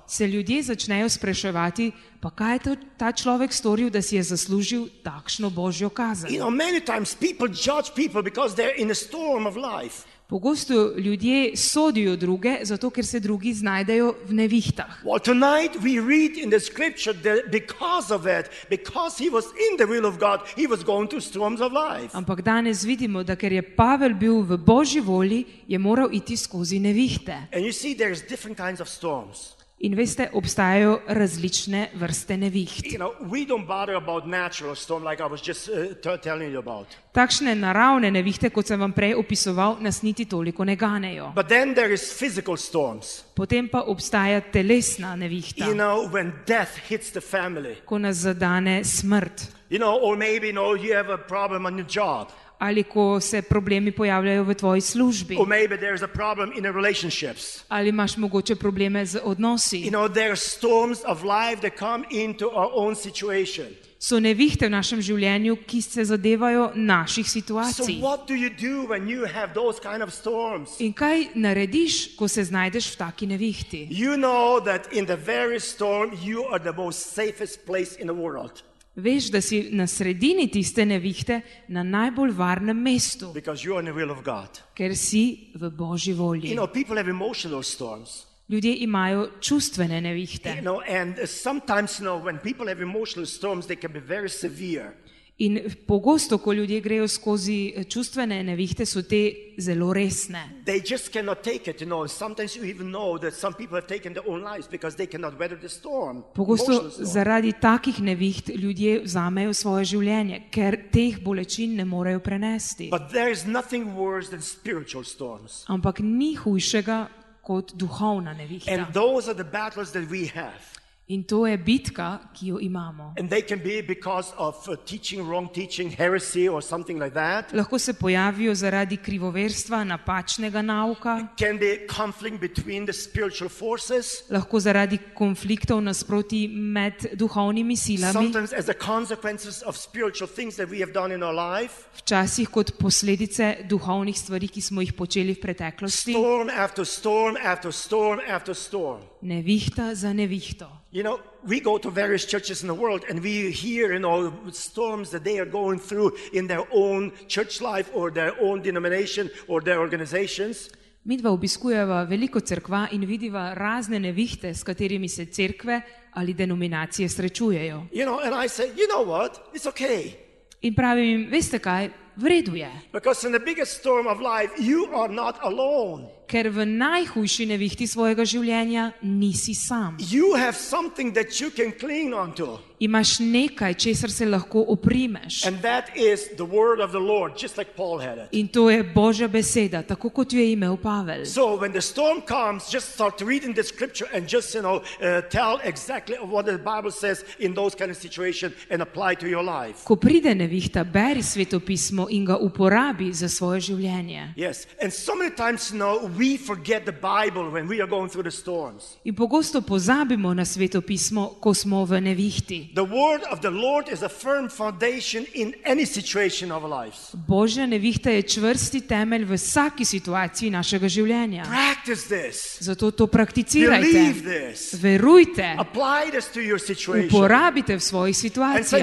Speaker 2: se ljudje začnejo spraševati, pa kaj je to, ta človek storil, da si je zaslužil takšno božjo kazen.
Speaker 1: You know, many times people judge people because they're in a storm of life.
Speaker 2: Pogosto ljudje sodijo druge, zato ker se drugi znajdejo v nevihtah.
Speaker 1: Well, tonight we read in the scripture that because of it, because he was in the will of God, he was going through storms of life.
Speaker 2: Ampak danes vidimo, da ker je Pavel bil v božji volji, je moral iti skozi nevihte.
Speaker 1: And you see, there's different kinds of storms.
Speaker 2: In veste, obstajajo različne vrste neviht.
Speaker 1: You know, storm like just uh.
Speaker 2: Takšne naravne nevihte, kot sem vam prej opisoval, nas niti toliko ne ganejo. Potem pa obstaja telesna nevihta,
Speaker 1: You know, family.
Speaker 2: ko nas zadane smrt.
Speaker 1: You know, or maybe you know you have a problem on your job,
Speaker 2: Ali ko se problemi pojavljajo v tvoji službi, ali imaš mogoče probleme z odnosi.
Speaker 1: You know, there are storms of life that come into our own situation.
Speaker 2: So nevihte v našem življenju, ki se zadevajo naših
Speaker 1: So,
Speaker 2: situacij.
Speaker 1: what do you do you kind of storms?
Speaker 2: In kaj narediš, ko se znajdeš v taki nevihti?
Speaker 1: You know you
Speaker 2: Veš, da si na sredini tiste nevihte na najbolj varnem mestu,
Speaker 1: because you are in the will of God.
Speaker 2: ker si v božji volji.
Speaker 1: You know, people have emotional storms.
Speaker 2: Ljudje imajo čustvene
Speaker 1: You
Speaker 2: nevihte.
Speaker 1: know, and sometimes, you know, when people have emotional storms, they can be very severe.
Speaker 2: In pogosto, ko ljudje grejo skozi eh, čustvene nevihte, so te zelo resne.
Speaker 1: They just cannot take it, you know. Sometimes you even know that some people have taken their own lives because they cannot weather the storm.
Speaker 2: Pogosto
Speaker 1: storm.
Speaker 2: zaradi takih neviht ljudje vzamejo svoje življenje, ker teh bolečin ne morejo prenesti.
Speaker 1: But there is nothing worse than spiritual storms.
Speaker 2: Ampak ni hujšega kot duhovna nevihta.
Speaker 1: And those are the battles that we have.
Speaker 2: In to je bitka, ki jo imamo.
Speaker 1: And they can be because of uh, teaching, wrong teaching, heresy, or something like that.
Speaker 2: Lahko se pojavijo zaradi krivoverstva, napačnega nauka,
Speaker 1: Can be conflict between the spiritual forces.
Speaker 2: lahko zaradi konfliktov nasproti med duhovnimi silami,
Speaker 1: Sometimes as a consequences of spiritual things that we have done in our life.
Speaker 2: včasih kot posledice duhovnih stvari, ki smo jih počeli v preteklosti.
Speaker 1: Storm after storm after storm after storm.
Speaker 2: Nevihta za nevihto.
Speaker 1: You know, we go to various churches in the world and we hear, you know, storms that they are going through in their own church life or their own denomination or their organizations.
Speaker 2: Mi dva obiskujeva veliko crkva in vidiva razne nevihte, s katerimi se cerkve ali denominacije srečujejo.
Speaker 1: You know, and I say, you know what? It's okay.
Speaker 2: In pravim jim, veste kaj, v redu je,
Speaker 1: Because in the biggest storm of life, you are not alone.
Speaker 2: Ker v najhujši nevihti svojega življenja nisi sam. Imaš nekaj, česar se lahko oprimeš.
Speaker 1: Lord, like.
Speaker 2: In to je Božja beseda, tako kot jo je imel Pavel.
Speaker 1: So comes, just you know, uh, exactly kind of.
Speaker 2: Ko pride nevihta, beri svetopismo in ga uporabi za svoje življenje.
Speaker 1: Yes. And so many times, you
Speaker 2: In pogosto pozabimo na svetopismo, ko smo v nevihti.
Speaker 1: The word of the Lord is a firm foundation in any situation of our lives.
Speaker 2: Božja nevihta je čvrsti temelj v vsaki situaciji našega življenja.
Speaker 1: Practice this.
Speaker 2: Zato to prakticirajte, verujte, uporabite v svojih situacijah.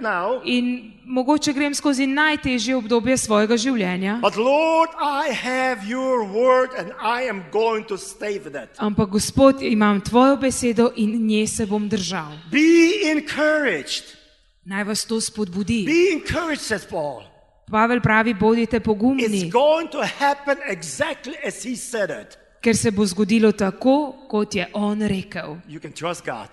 Speaker 1: no. In
Speaker 2: mogoče grem skozi najtežje obdobje svojega življenja,
Speaker 1: But Lord, I have your word and I am going to stay with it.
Speaker 2: ampak Gospod, imam tvojo besedo in nje se bom držal.
Speaker 1: Be encouraged.
Speaker 2: Naj vas to spodbudi.
Speaker 1: Be encouraged, says Paul.
Speaker 2: Pavel pravi, bodite
Speaker 1: It's
Speaker 2: pogumni,
Speaker 1: going to happen exactly as he said it.
Speaker 2: ker se bo zgodilo tako, kot je on rekel.
Speaker 1: You can trust God.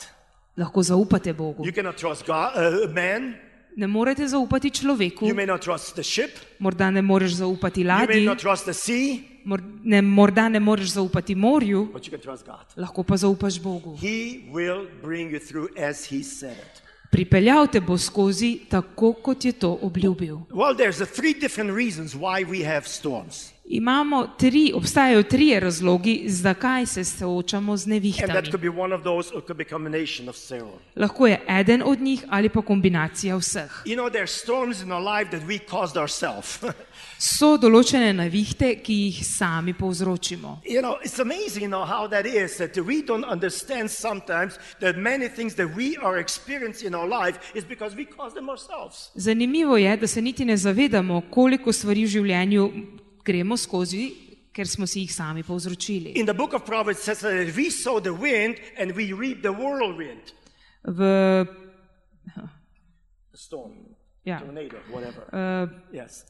Speaker 2: Lahko zaupate Bogu.
Speaker 1: You cannot trust God, uh, man.
Speaker 2: Ne morete zaupati človeku,
Speaker 1: You may not trust the ship.
Speaker 2: morda ne moreš zaupati
Speaker 1: You may
Speaker 2: ladji,
Speaker 1: not trust the sea,
Speaker 2: mor, ne, morda ne moreš zaupati morju, lahko pa zaupaš Bogu. Pripeljal te bo skozi tako, kot je to obljubil.
Speaker 1: Well,
Speaker 2: Imamo tri, obstajajo trije razlogi, zakaj se soočamo z nevihtami.
Speaker 1: those.
Speaker 2: Lahko je eden od njih ali pa kombinacija vseh.
Speaker 1: You know.
Speaker 2: So določene navihte, ki jih sami povzročimo.
Speaker 1: you know, it's amazing, you know, how that is that we don't understand sometimes that many things that we are experiencing in our life is because we caused them ourselves.
Speaker 2: Zanimivo je, da se niti ne zavedamo, koliko stvari v življenju gremo skozi, ker smo si jih sami povzročili.
Speaker 1: In the book of Proverbs it says that we sow the wind and we reap the whirlwind,
Speaker 2: V
Speaker 1: the storm,
Speaker 2: Ja.
Speaker 1: tornado, whatever.
Speaker 2: uh,
Speaker 1: yes.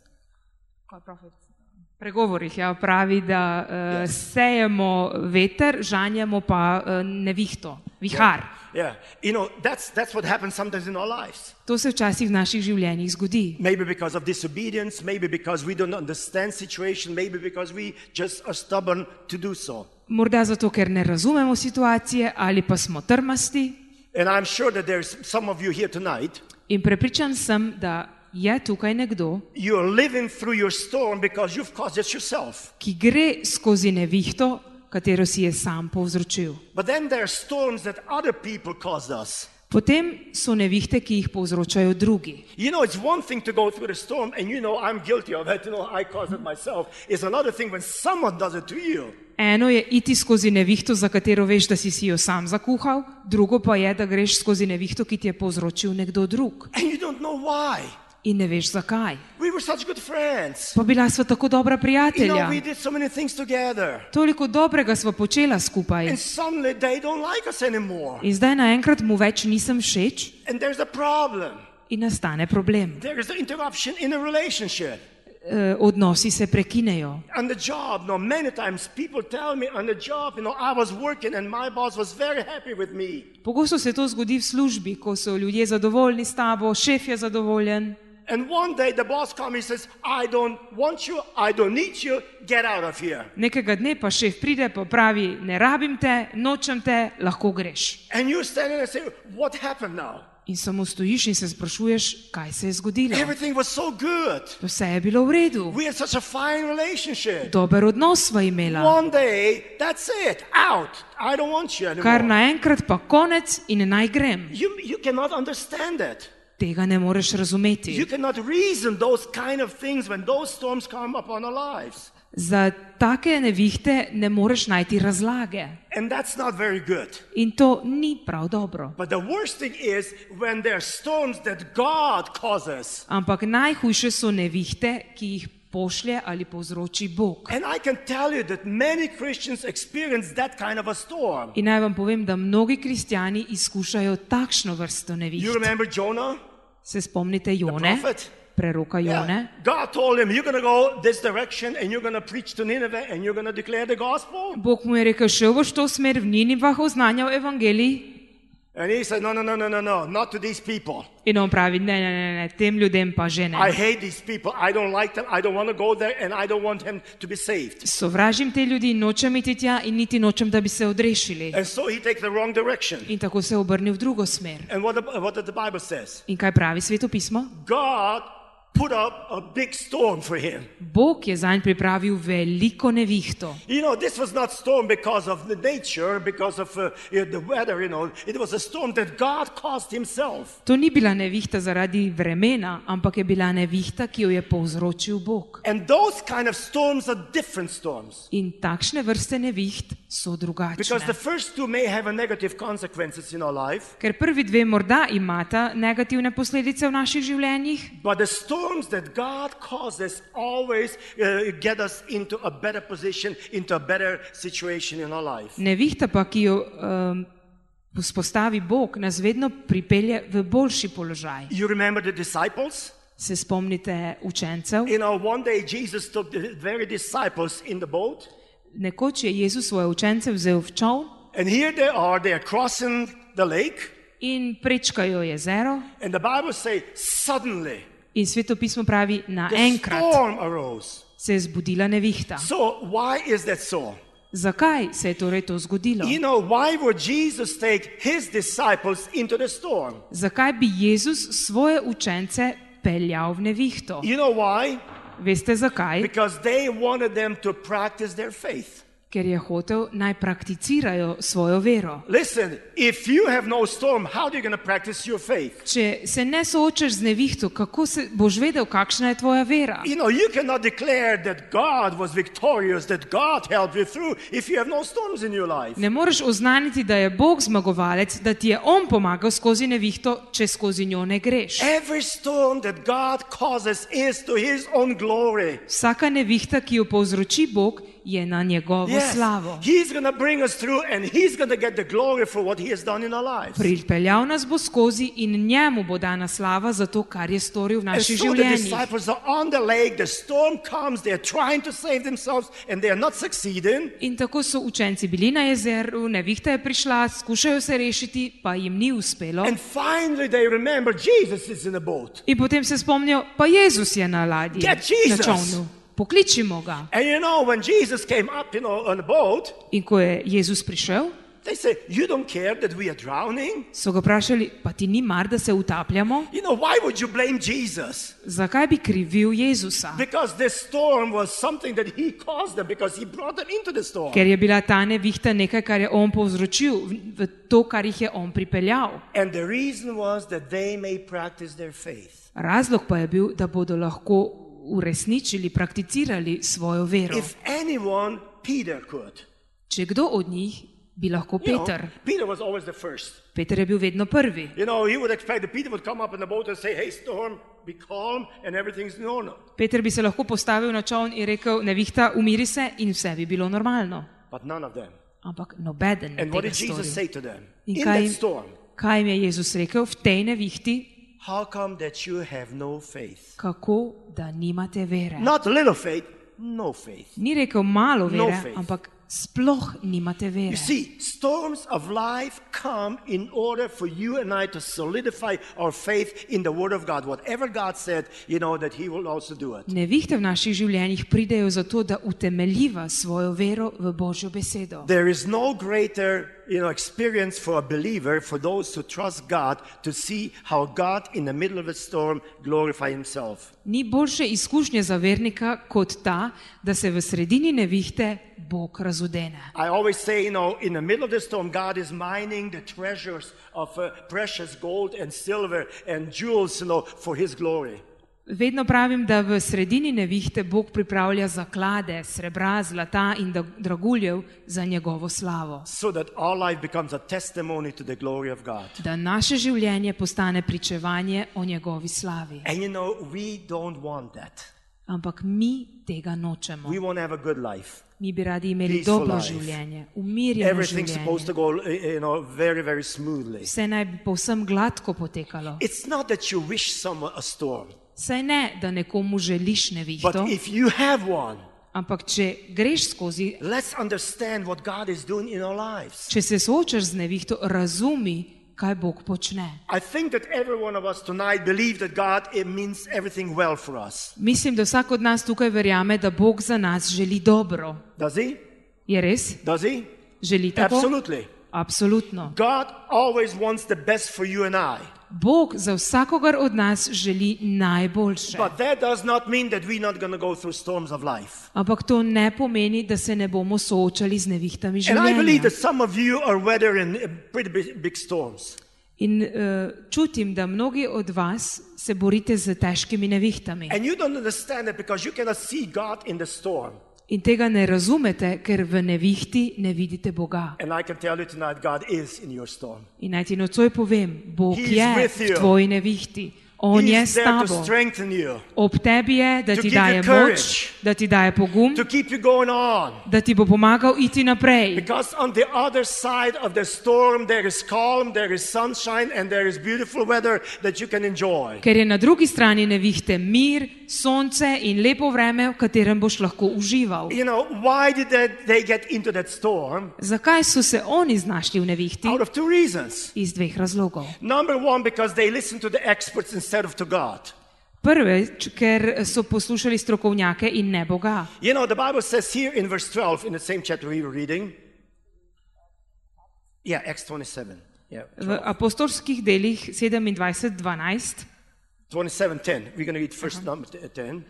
Speaker 2: Pregovorih ja, pravi, da uh, sejemo veter, žanjemo pa uh, nevihto, vihar.
Speaker 1: Yeah. You know, that's, that's what happens sometimes in our lives.
Speaker 2: To se včasih v naših življenjih zgodi.
Speaker 1: Maybe because of disobedience, maybe because we don't understand situation, maybe because we just are stubborn to do so.
Speaker 2: Morda zato, ker ne razumemo situacije ali pa smo trmasti.
Speaker 1: And I'm sure that there's some of you here tonight,
Speaker 2: In prepričan sem, da je tukaj nekdo,
Speaker 1: you're living through your storm because you've caused it yourself.
Speaker 2: ki gre skozi nevihto, katero si je sam povzročil.
Speaker 1: But then there are storms that other people caused us.
Speaker 2: Potem so nevihte, ki jih povzročajo drugi.
Speaker 1: You know, it's one thing to go through the storm and you know I'm guilty of it, you know, I caused it myself. It's another thing when someone does it to you.
Speaker 2: Eno je iti skozi nevihto, za katero veš, da si si jo sam zakuhal, drugo pa je, da greš skozi nevihto, ki ti je povzročil nekdo drug.
Speaker 1: And you don't know why.
Speaker 2: In ne veš zakaj.
Speaker 1: We.
Speaker 2: Pa bila sva tako dobra
Speaker 1: You know,
Speaker 2: prijatelja.
Speaker 1: things together.
Speaker 2: Toliko dobrega sva počela skupaj.
Speaker 1: Like.
Speaker 2: In zdaj naenkrat mu več nisem všeč in nastane problem.
Speaker 1: In a relationship.
Speaker 2: E, odnosi se prekinejo.
Speaker 1: Job, no, times people tell me job, you know.
Speaker 2: Pogosto se to zgodi v službi, ko so ljudje zadovoljni s tabo, šef je zadovoljen.
Speaker 1: And one day the boss comes and says, I don't want you, I don't need you, get out of here.
Speaker 2: Nekega dne pa šef pride pa pravi: Ne rabim te, nočem te, lahko greš.
Speaker 1: And you're standing there and say, What happened now?
Speaker 2: In samo stojiš in se sprašuješ, kaj se je zgodilo.
Speaker 1: So.
Speaker 2: Vse je bilo v redu, dober odnos sva imela.
Speaker 1: Day, it, you
Speaker 2: Kar naenkrat pa konec in naj grem.
Speaker 1: You, you.
Speaker 2: Tega ne moreš razumeti.
Speaker 1: You cannot reason those kind of things when those storms come upon our lives.
Speaker 2: Za take nevihte ne moreš najti razlage.
Speaker 1: And that's not very good.
Speaker 2: In to ni prav dobro.
Speaker 1: But the worst thing is when there are storms that God causes.
Speaker 2: Ampak najhujše so nevihte, ki jih pošlje ali povzroči Bog.
Speaker 1: And I can tell you that many Christians experience that kind of a storm.
Speaker 2: In naj vam povem, da mnogi kristijani izkušajo takšno vrsto
Speaker 1: You
Speaker 2: neviht.
Speaker 1: remember Jonah,
Speaker 2: Se spomnite Jone, preroka Jone?
Speaker 1: God told him, You're going to go this direction and you're going to preach to Nineveh and you're going to declare the gospel.
Speaker 2: Bog mu je rekel, šel boš to smer v Ninivah oznanjal evangelij.
Speaker 1: And he said, No, no, no, no, no, no, not to these people.
Speaker 2: In on pravi, ne, ne, ne, ne, tem ljudem pa že
Speaker 1: I hate these people. I don't like them. I don't want to go there and I don't want him to be saved.
Speaker 2: Sovražim te ljudi nočem iti tja in niti nočem, da bi se odrešili.
Speaker 1: And so he takes the wrong direction.
Speaker 2: In tako se obrne v drugo smer.
Speaker 1: And what, the, what the Bible says
Speaker 2: In kaj pravi svetopismo?
Speaker 1: God put up a big storm for him.
Speaker 2: Bog je zanj pripravil veliko nevihto.
Speaker 1: You know, this was not storm because of the nature, because of uh, the weather, you know. It was a storm that God caused himself.
Speaker 2: To ni bila nevihta zaradi vremena, ampak je bila nevihta, ki jo je povzročil Bog.
Speaker 1: And those kind of storms are different storms.
Speaker 2: In takšne vrste neviht so
Speaker 1: Because the
Speaker 2: drugačne.
Speaker 1: first two may have a negative consequences in our life,
Speaker 2: Ker prvi dve morda imata negativne posledice v naših življenjih,
Speaker 1: but the storms that God causes always uh, get us into a better position, into a better situation in our life.
Speaker 2: nevihta pa, ki jo um, vzpostavi Bog, nas vedno pripelje v boljši položaj.
Speaker 1: You remember the disciples?
Speaker 2: Se spomnite učencev?
Speaker 1: You know, one day Jesus took the very disciples in the boat,
Speaker 2: Nekoč je Jezus svoje učence vzel v čovn
Speaker 1: and here they are, they are crossing the lake,
Speaker 2: in prečkajo jezero.
Speaker 1: and the Bible says, suddenly
Speaker 2: In svetopismo pravi,
Speaker 1: the
Speaker 2: naenkrat se je zbudila nevihta.
Speaker 1: So, why is that so?
Speaker 2: Zakaj se je torej to zgodilo?
Speaker 1: You know, why would Jesus take his disciples into the storm?
Speaker 2: Zakaj bi Jezus svoje učence peljal v nevihto?
Speaker 1: You know why?
Speaker 2: Veste zakaj? Ker je hotel naj prakticirajo svojo vero.
Speaker 1: Listen, if you have no storm, how are you going to practice your faith?
Speaker 2: Če se ne soočaš z nevihto, kako se boš vedel, kakšna je tvoja vera?
Speaker 1: You know, you cannot declare that God was victorious, that God helped you through if you have no storms in your life.
Speaker 2: Ne moreš oznaniti, da je Bog zmagovalec, da ti je On pomagal skozi nevihto, če skozi njo ne greš.
Speaker 1: Every storm that God causes is to his own glory.
Speaker 2: Vsaka nevihta, ki jo povzroči Bog, je na njegovo slavo.
Speaker 1: He's going to bring us through and he's going to get the glory for what he has done in our lives.
Speaker 2: Pripeljal nas bo skozi in njemu bo dana slava za to, kar je storil v naših
Speaker 1: so the
Speaker 2: življenjih.
Speaker 1: disciples are on the lake, the storm comes, they're trying to save themselves and they are not succeeding.
Speaker 2: In tako so učenci bili na jezeru, nevihta je prišla, skušajo se rešiti, pa jim ni uspelo.
Speaker 1: And finally they remember Jesus is in the boat.
Speaker 2: In potem se spomnijo, pa Jezus je na ladji, na čovnu. Pokličimo ga.
Speaker 1: And you know, when Jesus came up, you know, on the boat,
Speaker 2: In ko je Jezus prišel,
Speaker 1: they say, You don't care that we are drowning?
Speaker 2: so ga vprašali, pa ti ni mar, da se utapljamo?
Speaker 1: You know, why would you blame Jesus?
Speaker 2: Zakaj bi krivil Jezusa?
Speaker 1: Because this storm was something that he caused them because he brought them into the storm.
Speaker 2: Ker je bila ta nevihta nekaj, kar je on povzročil, v- v to, kar jih je on pripeljal.
Speaker 1: And the reason was that they may practice their faith.
Speaker 2: Razlog pa je bil, da bodo lahko uresničili, prakticirali svojo vero.
Speaker 1: If anyone, Peter could.
Speaker 2: Če kdo od njih bi lahko
Speaker 1: You know,
Speaker 2: Peter.
Speaker 1: Peter was always the first.
Speaker 2: Peter je bil vedno prvi.
Speaker 1: You know, he would expect that Peter would come up in the boat and say, Hey, storm, be calm, and everything's normal.
Speaker 2: Peter bi se lahko postavil na čovn in rekel: Nevihta, umiri se in vse bi bilo normalno.
Speaker 1: But none of them.
Speaker 2: Ampak nobeden
Speaker 1: And what
Speaker 2: tega storil. In kaj, kaj jim je Jezus rekel v tej nevihti?
Speaker 1: How come that you have no faith?
Speaker 2: Kako da nimate vere?
Speaker 1: Not little faith, no faith.
Speaker 2: Ni rekel malo
Speaker 1: No
Speaker 2: vere,
Speaker 1: faith.
Speaker 2: ampak sploh nimate vere.
Speaker 1: You see, storms of life come in order for you and I to solidify our faith in the Word of God. Whatever God said, you know, that He will also do it.
Speaker 2: Nevihte v naših življenjih pridejo zato, da utemeljiva svojo vero v Božjo besedo.
Speaker 1: There is no greater you know, experience for a believer, for those who trust God, to see how God, in the middle of a storm, glorify Himself.
Speaker 2: Ni boljše izkušnje za vernika kot ta, da se v sredini nevihte Bog.
Speaker 1: I always say, you know, in the middle of the storm, God is mining the treasures of uh, precious gold and silver and jewels, you know, for His glory.
Speaker 2: Vedno pravim, da v sredini nevihte Bog pripravlja zaklade srebra, zlata in draguljev za njegovo slavo.
Speaker 1: So that our life becomes a testimony to the glory of God.
Speaker 2: Da naše življenje postane pričevanje o njegovi slavi.
Speaker 1: And you know, we don't want that.
Speaker 2: Ampak mi tega nočemo.
Speaker 1: We want to have a good life.
Speaker 2: Mi bi radi imeli dobro življenje, umirjeno
Speaker 1: Everything's supposed to
Speaker 2: življenje.
Speaker 1: go, you know, very, very smoothly.
Speaker 2: Vse naj bi povsem gladko potekalo.
Speaker 1: It's not that you wish someone a storm,
Speaker 2: Saj ne, da nekomu želiš
Speaker 1: but
Speaker 2: nevihto,
Speaker 1: if you have one,
Speaker 2: ampak če greš skozi,
Speaker 1: let's understand what God is doing in our lives.
Speaker 2: če se soočaš z nevihto, razumi, kaj Bog počne.
Speaker 1: I think that every one of us tonight believe that God it means everything well for us.
Speaker 2: Mislim, da vsak od nas tukaj verjame, da Bog za nas želi dobro. Je res? Želi tako?
Speaker 1: Absolutely.
Speaker 2: Absolutno.
Speaker 1: God always wants the best for you and I.
Speaker 2: Bog za vsakogar od nas želi najboljše.
Speaker 1: But that does not mean that we're not going to go through storms of life.
Speaker 2: Ampak to ne pomeni, da se ne bomo soočali z nevihtami
Speaker 1: And I believe
Speaker 2: življenja.
Speaker 1: that some of you are weathering uh, pretty big, big storms.
Speaker 2: In uh, čutim, da mnogi od vas se borite z težkimi nevihtami.
Speaker 1: And you don't understand it because you cannot see God in
Speaker 2: tega ne razumete, ker v nevihti ne vidite Boga.
Speaker 1: Tonight, in
Speaker 2: naj ti nocoj povem, Bog
Speaker 1: He
Speaker 2: je v tvoji nevihti. On je s tabo. Ob tebi je, da
Speaker 1: To
Speaker 2: ti daje moč, da ti daje pogum,
Speaker 1: to keep you going on.
Speaker 2: da ti bo pomagal iti naprej.
Speaker 1: And.
Speaker 2: Ker je na drugi strani nevihte mir, sonce in lepo vreme, v katerem boš lahko užival.
Speaker 1: You know?
Speaker 2: Zakaj so se oni znašli v nevihti? Iz dveh razlogov.
Speaker 1: Number one, because they listened to the experts instead of to God.
Speaker 2: Prvič, ker so poslušali strokovnjake in ne Boga.
Speaker 1: You know, the Bible says here in verse 12, in the same chapter we were reading. Yeah, Acts 27. Yeah,
Speaker 2: V apostolskih delih 27.12.
Speaker 1: 27, 10. We're going to read first number t- 10.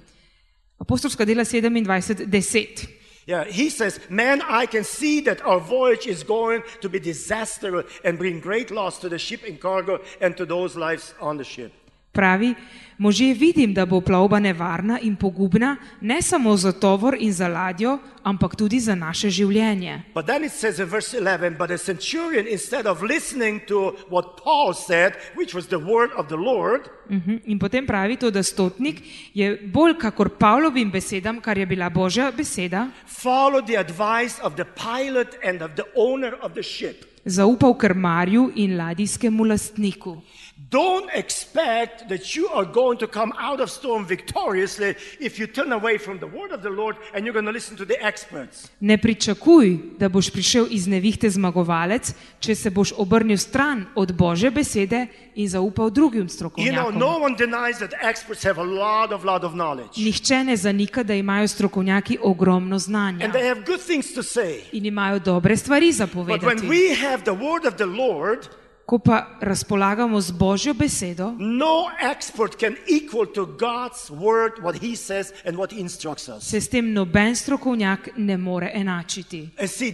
Speaker 2: Apostolska dela 27, 10.
Speaker 1: Yeah, he says, Man, I can see that our voyage is going to be disastrous and bring great loss to the ship and cargo and to those lives on the ship.
Speaker 2: Pravi, možje vidim, da bo plovba nevarna in pogubna, ne samo za tovor in za ladjo, ampak tudi za naše življenje.
Speaker 1: But then it says in verse 11, But the centurion, instead of listening to what Paul said, which was the word of the Lord,
Speaker 2: Mhm. In potem pravi to, da stotnik je bolj kakor Pavlovim besedam, kar je bila Božja beseda,
Speaker 1: followed the advice of the pilot and of the owner of the ship.
Speaker 2: zaupal krmarju in ladijskemu lastniku.
Speaker 1: Don't expect that you are going to come out of storm victoriously if you turn away from the word of the Lord and you're going to listen to the experts.
Speaker 2: Ne pričakuj, da boš prišel iz nevihte zmagovalec, če se boš obrnil stran od Božje besede in zaupal drugim
Speaker 1: You know,
Speaker 2: strokovnjakom.
Speaker 1: no one denies that experts have a lot of lot of knowledge.
Speaker 2: Nihče ne zanika, da imajo strokovnjaki ogromno znanja
Speaker 1: And they have good things to say.
Speaker 2: in imajo dobre stvari za
Speaker 1: But when
Speaker 2: povedati.
Speaker 1: we have the word of the Lord,
Speaker 2: Ko pa razpolagamo z Božjo besedo,
Speaker 1: no expert can equal to God's word what he says and what he instructs us.
Speaker 2: se s tem noben strokovnjak ne more enačiti.
Speaker 1: And see,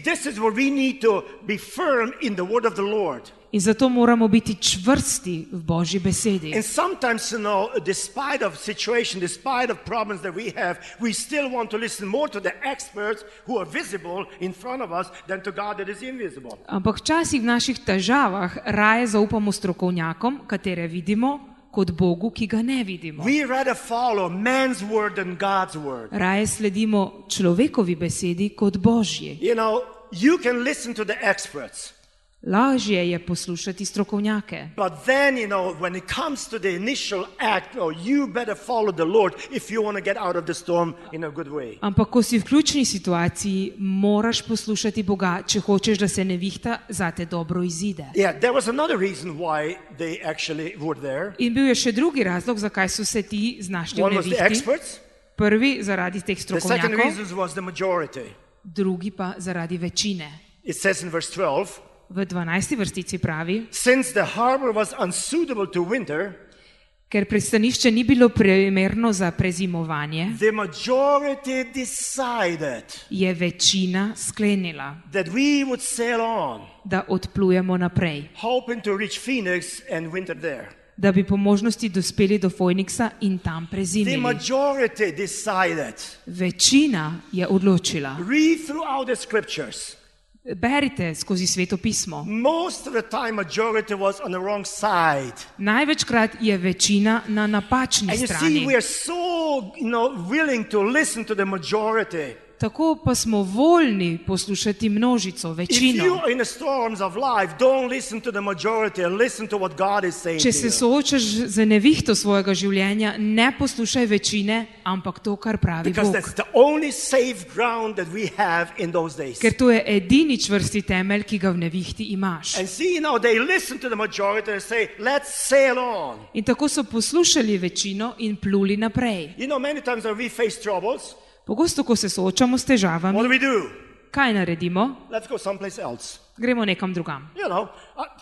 Speaker 1: in
Speaker 2: zato moramo biti čvrsti v Božji besedi.
Speaker 1: And sometimes, you know, despite of situation, despite of problems that we have, we still want to listen more to the experts who are visible in front of us than to God that is invisible.
Speaker 2: Ampak včasih v naših težavah raje zaupamo strokovnjakom, katere vidimo, kot Bogu, ki ga ne vidimo. Raje sledimo človekovi besedi kot Božji.
Speaker 1: You know, you can listen to the experts,
Speaker 2: Lažje je poslušati strokovnjake.
Speaker 1: but then, you know, when it comes to the initial act, oh, you better follow the Lord if you want to get out of the storm in a good way.
Speaker 2: Ampak, ko si v ključni situaciji, moraš poslušati Boga, če hočeš, da se nevihta zate dobro izide.
Speaker 1: Yeah, there was another reason why they actually were there.
Speaker 2: In bil je še drugi razlog, zakaj so se ti znašli v
Speaker 1: One was the
Speaker 2: nevihti.
Speaker 1: experts.
Speaker 2: Prvi zaradi teh
Speaker 1: The second
Speaker 2: strokovnjakov,
Speaker 1: reason was the majority.
Speaker 2: drugi pa zaradi večine.
Speaker 1: It says in verse 12
Speaker 2: V 12. vrstici pravi,
Speaker 1: Since the harbor was unsuitable to winter,
Speaker 2: ker pristanišče ni bilo primerno za prezimovanje,
Speaker 1: the majority decided
Speaker 2: je večina sklenila,
Speaker 1: that we would sail on,
Speaker 2: da odplujemo naprej,
Speaker 1: hoping to reach Phoenix and winter there.
Speaker 2: da bi po možnosti dospeli do Phoenixa in tam
Speaker 1: The
Speaker 2: prezimili.
Speaker 1: majority decided.
Speaker 2: Večina je odločila.
Speaker 1: Read throughout the scriptures.
Speaker 2: Berite skozi sveto pismo.
Speaker 1: Most of the time, majority was on the wrong side.
Speaker 2: Največkrat je večina na napačni
Speaker 1: And you see,
Speaker 2: strani.
Speaker 1: we are so you know, willing to listen to the majority.
Speaker 2: Tako pa smo voljni poslušati množico, večino. Če se soočaš z nevihto svojega življenja, ne poslušaj večine, ampak to, kar pravi Bog. Ker to je edini čvrsti temelj, ki ga v nevihti imaš. In tako so poslušali večino in pluli naprej.
Speaker 1: You know, many times we face troubles,
Speaker 2: Pogosto, ko se soočamo s
Speaker 1: what
Speaker 2: težavami,
Speaker 1: do we do?
Speaker 2: kaj naredimo?
Speaker 1: Let's go someplace else.
Speaker 2: Gremo nekam drugam.
Speaker 1: You know,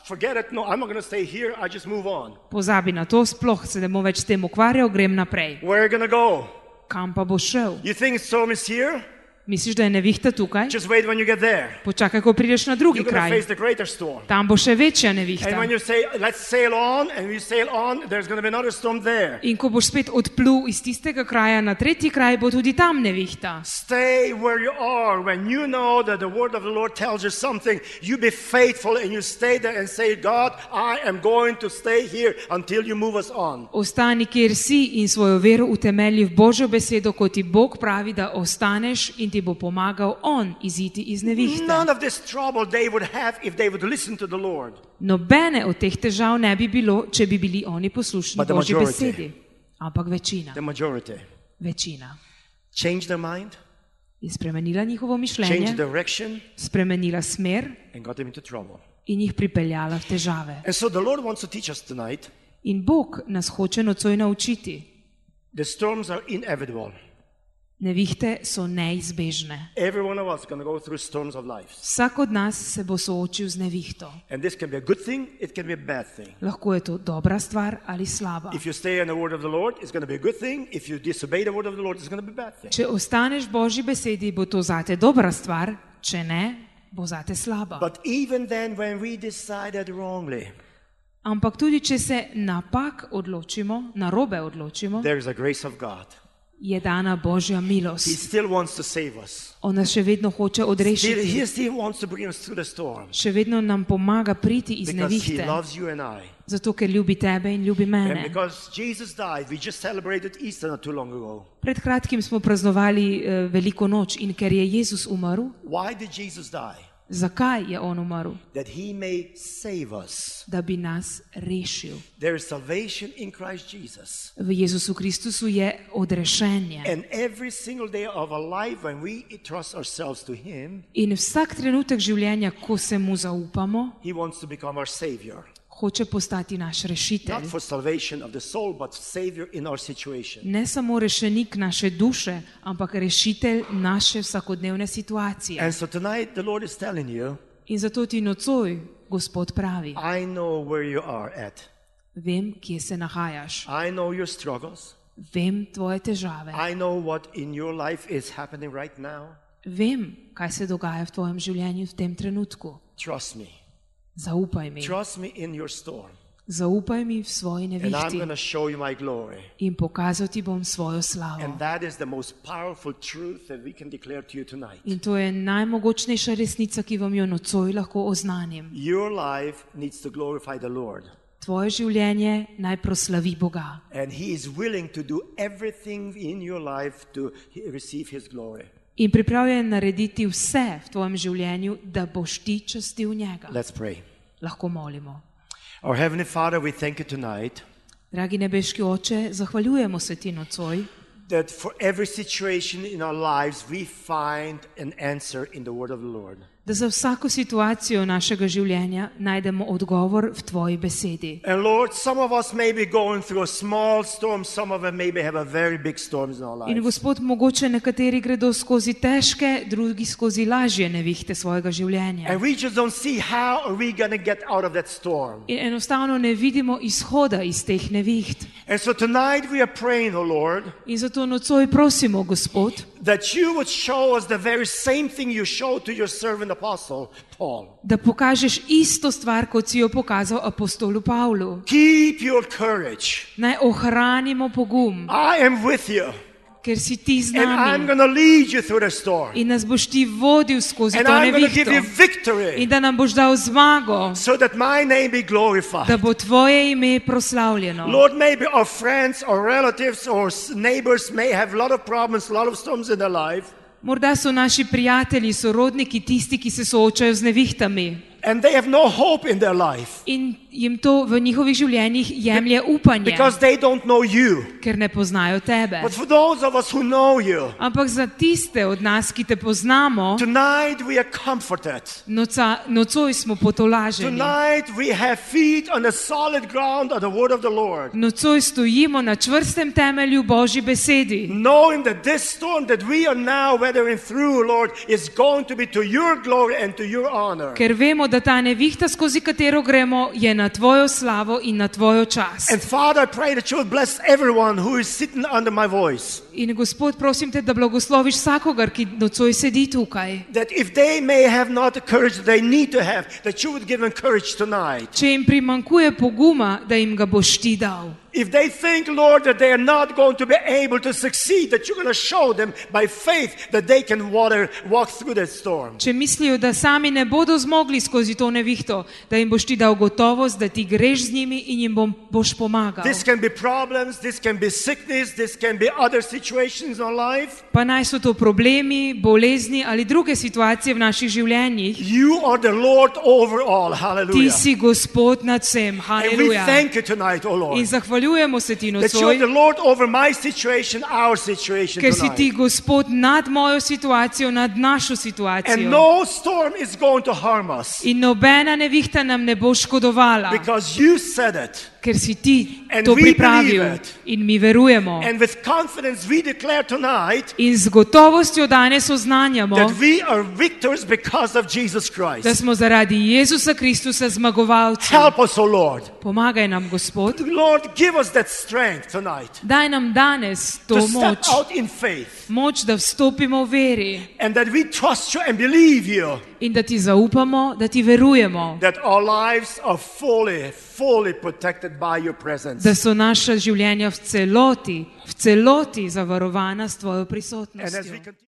Speaker 1: forget it. No, I'm not going to stay here. I just move on.
Speaker 2: Pozabi na to, sploh se ne bom več s tem ukvarjal, grem naprej.
Speaker 1: Where are you going to go?
Speaker 2: Kam pa boš šel?
Speaker 1: You think storm is here?
Speaker 2: Misliš, da je nevihta tukaj?
Speaker 1: Just wait when you get there.
Speaker 2: Počakaj, ko prideš na drugi kraj.
Speaker 1: face the greater storm.
Speaker 2: Tam bo še večja
Speaker 1: And
Speaker 2: nevihta.
Speaker 1: when you say, let's sail on, and we sail on, there's going to be another storm there.
Speaker 2: In ko boš spet odplul iz tistega kraja na tretji kraj, bo tudi tam nevihta.
Speaker 1: Stay where you are. When you know that the word of the Lord tells you something, you be faithful and you stay there and say, God, I am going to stay here until you move us on.
Speaker 2: Ostani, kjer si in svojo vero utemelji v Božjo besedo, ko ti Bog pravi, da ostaneš in ti bo pomagal On iziti iz nevihte.
Speaker 1: None of this trouble they would have if they would listen to the Lord.
Speaker 2: Nobene od teh težav ne bi bilo, če bi bili oni poslušni Božji besedi. Ampak večina, večina
Speaker 1: Change their mind,
Speaker 2: je spremenila njihovo mišljenje,
Speaker 1: direction,
Speaker 2: spremenila smer
Speaker 1: and got them into trouble.
Speaker 2: in jih pripeljala v težave.
Speaker 1: And so the Lord wants to teach us tonight
Speaker 2: In Bog nas hoče nocoj naučiti.
Speaker 1: the storms are inevitable.
Speaker 2: Nevihte so neizbežne.
Speaker 1: Every one of us is going to go through storms of life.
Speaker 2: Vsak od nas se bo soočil z nevihto.
Speaker 1: And this can be a good thing, it can be a bad thing.
Speaker 2: Lahko je to dobra stvar ali slaba.
Speaker 1: Lord, thing. Lord.
Speaker 2: Če ostaneš v Božji besedi, bo to zate dobra stvar, če ne, bo zate slaba.
Speaker 1: But even then, when we decided wrongly,
Speaker 2: Ampak tudi, če se napak odločimo, narobe odločimo,
Speaker 1: there is a grace of God.
Speaker 2: Je dana Božja
Speaker 1: He
Speaker 2: milost.
Speaker 1: still wants to save us.
Speaker 2: On nas še vedno hoče
Speaker 1: Still,
Speaker 2: odrešiti,
Speaker 1: he still wants to bring us through the storm
Speaker 2: še vedno nam pomaga priti iz
Speaker 1: because He
Speaker 2: nevihte,
Speaker 1: loves you and I.
Speaker 2: zato ker ljubi tebe in ljubi mene.
Speaker 1: because Jesus died, we just celebrated Easter not too long ago.
Speaker 2: Pred kratkim smo praznovali eh, veliko noč in ker je Jezus umrl,
Speaker 1: Why did Jesus die?
Speaker 2: Zakaj je on umrl?
Speaker 1: That He may save us.
Speaker 2: Da bi nas rešil. V Jezusu Kristusu je odrešenje.
Speaker 1: Him,
Speaker 2: In vsak trenutek življenja, ko se mu zaupamo, Hoče postati naš
Speaker 1: Not
Speaker 2: rešitelj.
Speaker 1: for salvation of the soul, but Savior in our situation.
Speaker 2: Ne samo rešenik naše duše, ampak rešitelj naše vsakodnevne situacije.
Speaker 1: And so tonight, the Lord is telling you,
Speaker 2: In zato ti nocoj Gospod pravi:
Speaker 1: I know where you are at.
Speaker 2: Vem, kje se nahajaš,
Speaker 1: I know your struggles.
Speaker 2: vem tvoje težave,
Speaker 1: I know what in your life is happening right now.
Speaker 2: vem, kaj se dogaja v tvojem življenju v tem trenutku.
Speaker 1: Trust me.
Speaker 2: Zaupaj mi,
Speaker 1: Trust me in your storm.
Speaker 2: zaupaj mi v svoji
Speaker 1: And I'm
Speaker 2: nevihti
Speaker 1: going to show you my glory.
Speaker 2: in pokazal ti bom svojo slavo.
Speaker 1: And that is the most powerful truth that we can declare to you tonight.
Speaker 2: In to je najmogočnejša resnica, ki vam jo nocoj lahko oznanim.
Speaker 1: Your life needs to glorify the Lord.
Speaker 2: Tvoje življenje naj proslavi Boga.
Speaker 1: And He is willing to do everything in your life to receive His glory.
Speaker 2: In pripravljen narediti vse v tvojem življenju, da boš ti častil njega.
Speaker 1: Let's pray.
Speaker 2: Lahko molimo.
Speaker 1: Our Heavenly Father, we thank you tonight
Speaker 2: Dragi nebeški oče, zahvaljujemo se ti nocoj,
Speaker 1: that for every situation in our lives we find an answer in the Word of the Lord.
Speaker 2: Da za vsako situacijo našega življenja najdemo odgovor v tvoji besedi.
Speaker 1: And Lord, some of us may be going through a small storm, some of us maybe have a very big storms in our
Speaker 2: In
Speaker 1: lives.
Speaker 2: gospod, mogoče nekateri gredo skozi težke, drugi skozi lažje nevihte svojega življenja.
Speaker 1: And we just don't see how are we going to get out of that storm.
Speaker 2: In enostavno ne vidimo izhoda iz teh neviht.
Speaker 1: And so tonight we are praying, oh Lord,
Speaker 2: In zato nocoj prosimo, Gospod,
Speaker 1: that you would show us the very same thing you showed to your servant.
Speaker 2: Da pokažeš isto stvar, kot si jo pokazal apostolu Pavlu.
Speaker 1: Keep your courage.
Speaker 2: Naj ohranimo pogum,
Speaker 1: I am with you,
Speaker 2: ker si ti z nami
Speaker 1: going to lead you through the storm.
Speaker 2: in nas boš ti vodil skozi
Speaker 1: And
Speaker 2: to nevihto. In da nam boš dal zmago,
Speaker 1: so
Speaker 2: da bo tvoje ime proslavljeno.
Speaker 1: Lord, maybe our friends or relatives or neighbors may have a lot of problems, a lot of storms in their life,
Speaker 2: Morda so naši prijatelji, sorodniki tisti, ki se soočajo z nevihtami.
Speaker 1: And they have no hope in their life.
Speaker 2: In jim to v njihovih življenjih jemlje upanje,
Speaker 1: because they don't know you.
Speaker 2: ker ne poznajo tebe.
Speaker 1: But for those of us who know you,
Speaker 2: Ampak za tiste od nas, ki te poznamo,
Speaker 1: tonight we are comforted.
Speaker 2: noca, nocoj smo potolaženi.
Speaker 1: Tonight we have feet on the solid ground of the word of the Lord.
Speaker 2: Nocoj stojimo na čvrstem temelju Božji besedi,
Speaker 1: Knowing that this storm that we are now weathering through, Lord, is going to be to your glory and to your honor.
Speaker 2: ker vemo, da ta nevihta, skozi katero gremo, je na tvojo slavo in na tvojo.
Speaker 1: And Father, I pray that you will bless everyone who is sitting under my voice.
Speaker 2: In Gospod, prosim te, da blagosloviš vsakogar, ki nocoj sedi tukaj.
Speaker 1: That if they may have not the courage that they need to have, that you would give them courage tonight.
Speaker 2: Če jim primankuje poguma, da jim ga boš ti dal.
Speaker 1: If they think, Lord, that they are not going to be able to succeed, that you're going to show them by faith that they can water, walk through that storm.
Speaker 2: Če mislijo, da sami ne bodo zmogli skozi to nevihto, da jim boš ti dal gotovost, da ti greš z njimi in jim bom, boš pomagal.
Speaker 1: This can be problems, this can be sickness, this can be other situations in our life.
Speaker 2: Pa naj so to problemi, bolezni ali druge situacije v naših življenjih.
Speaker 1: You are the Lord over all.
Speaker 2: Ti
Speaker 1: Hallelujah.
Speaker 2: si Gospod nad vsem.
Speaker 1: And we
Speaker 2: Haleluja.
Speaker 1: thank you tonight, O
Speaker 2: In
Speaker 1: Lord.
Speaker 2: zahvaljujemo se ti
Speaker 1: that you're the
Speaker 2: nocoj,
Speaker 1: Lord over my situation, our situation
Speaker 2: ker si ti
Speaker 1: tonight.
Speaker 2: Gospod nad mojo situacijo, nad našo
Speaker 1: And
Speaker 2: situacijo.
Speaker 1: no storm is going to harm us
Speaker 2: In nobena nevihta nam ne bo škodovala,
Speaker 1: because you said it.
Speaker 2: ker si ti
Speaker 1: And
Speaker 2: to
Speaker 1: we
Speaker 2: pripravil
Speaker 1: believe it.
Speaker 2: in mi verujemo.
Speaker 1: And with confidence, we declare tonight
Speaker 2: In z gotovostjo danes oznanjamo,
Speaker 1: that we are victors because of Jesus
Speaker 2: da
Speaker 1: Christ.
Speaker 2: smo zaradi Jezusa Kristusa zmagovalci.
Speaker 1: Help us, O Lord.
Speaker 2: Pomagaj nam, Gospod.
Speaker 1: Lord, give us that strength tonight
Speaker 2: Daj nam danes
Speaker 1: to
Speaker 2: to
Speaker 1: step
Speaker 2: moč,
Speaker 1: out in faith
Speaker 2: moč, da vstopimo v veri
Speaker 1: and that we trust you and believe you
Speaker 2: in da ti zaupamo, da ti verujemo,
Speaker 1: that our lives are fully, fully protected by your presence.
Speaker 2: da so naša življenja v celoti, v celoti zavarovana s tvojo prisotnostjo.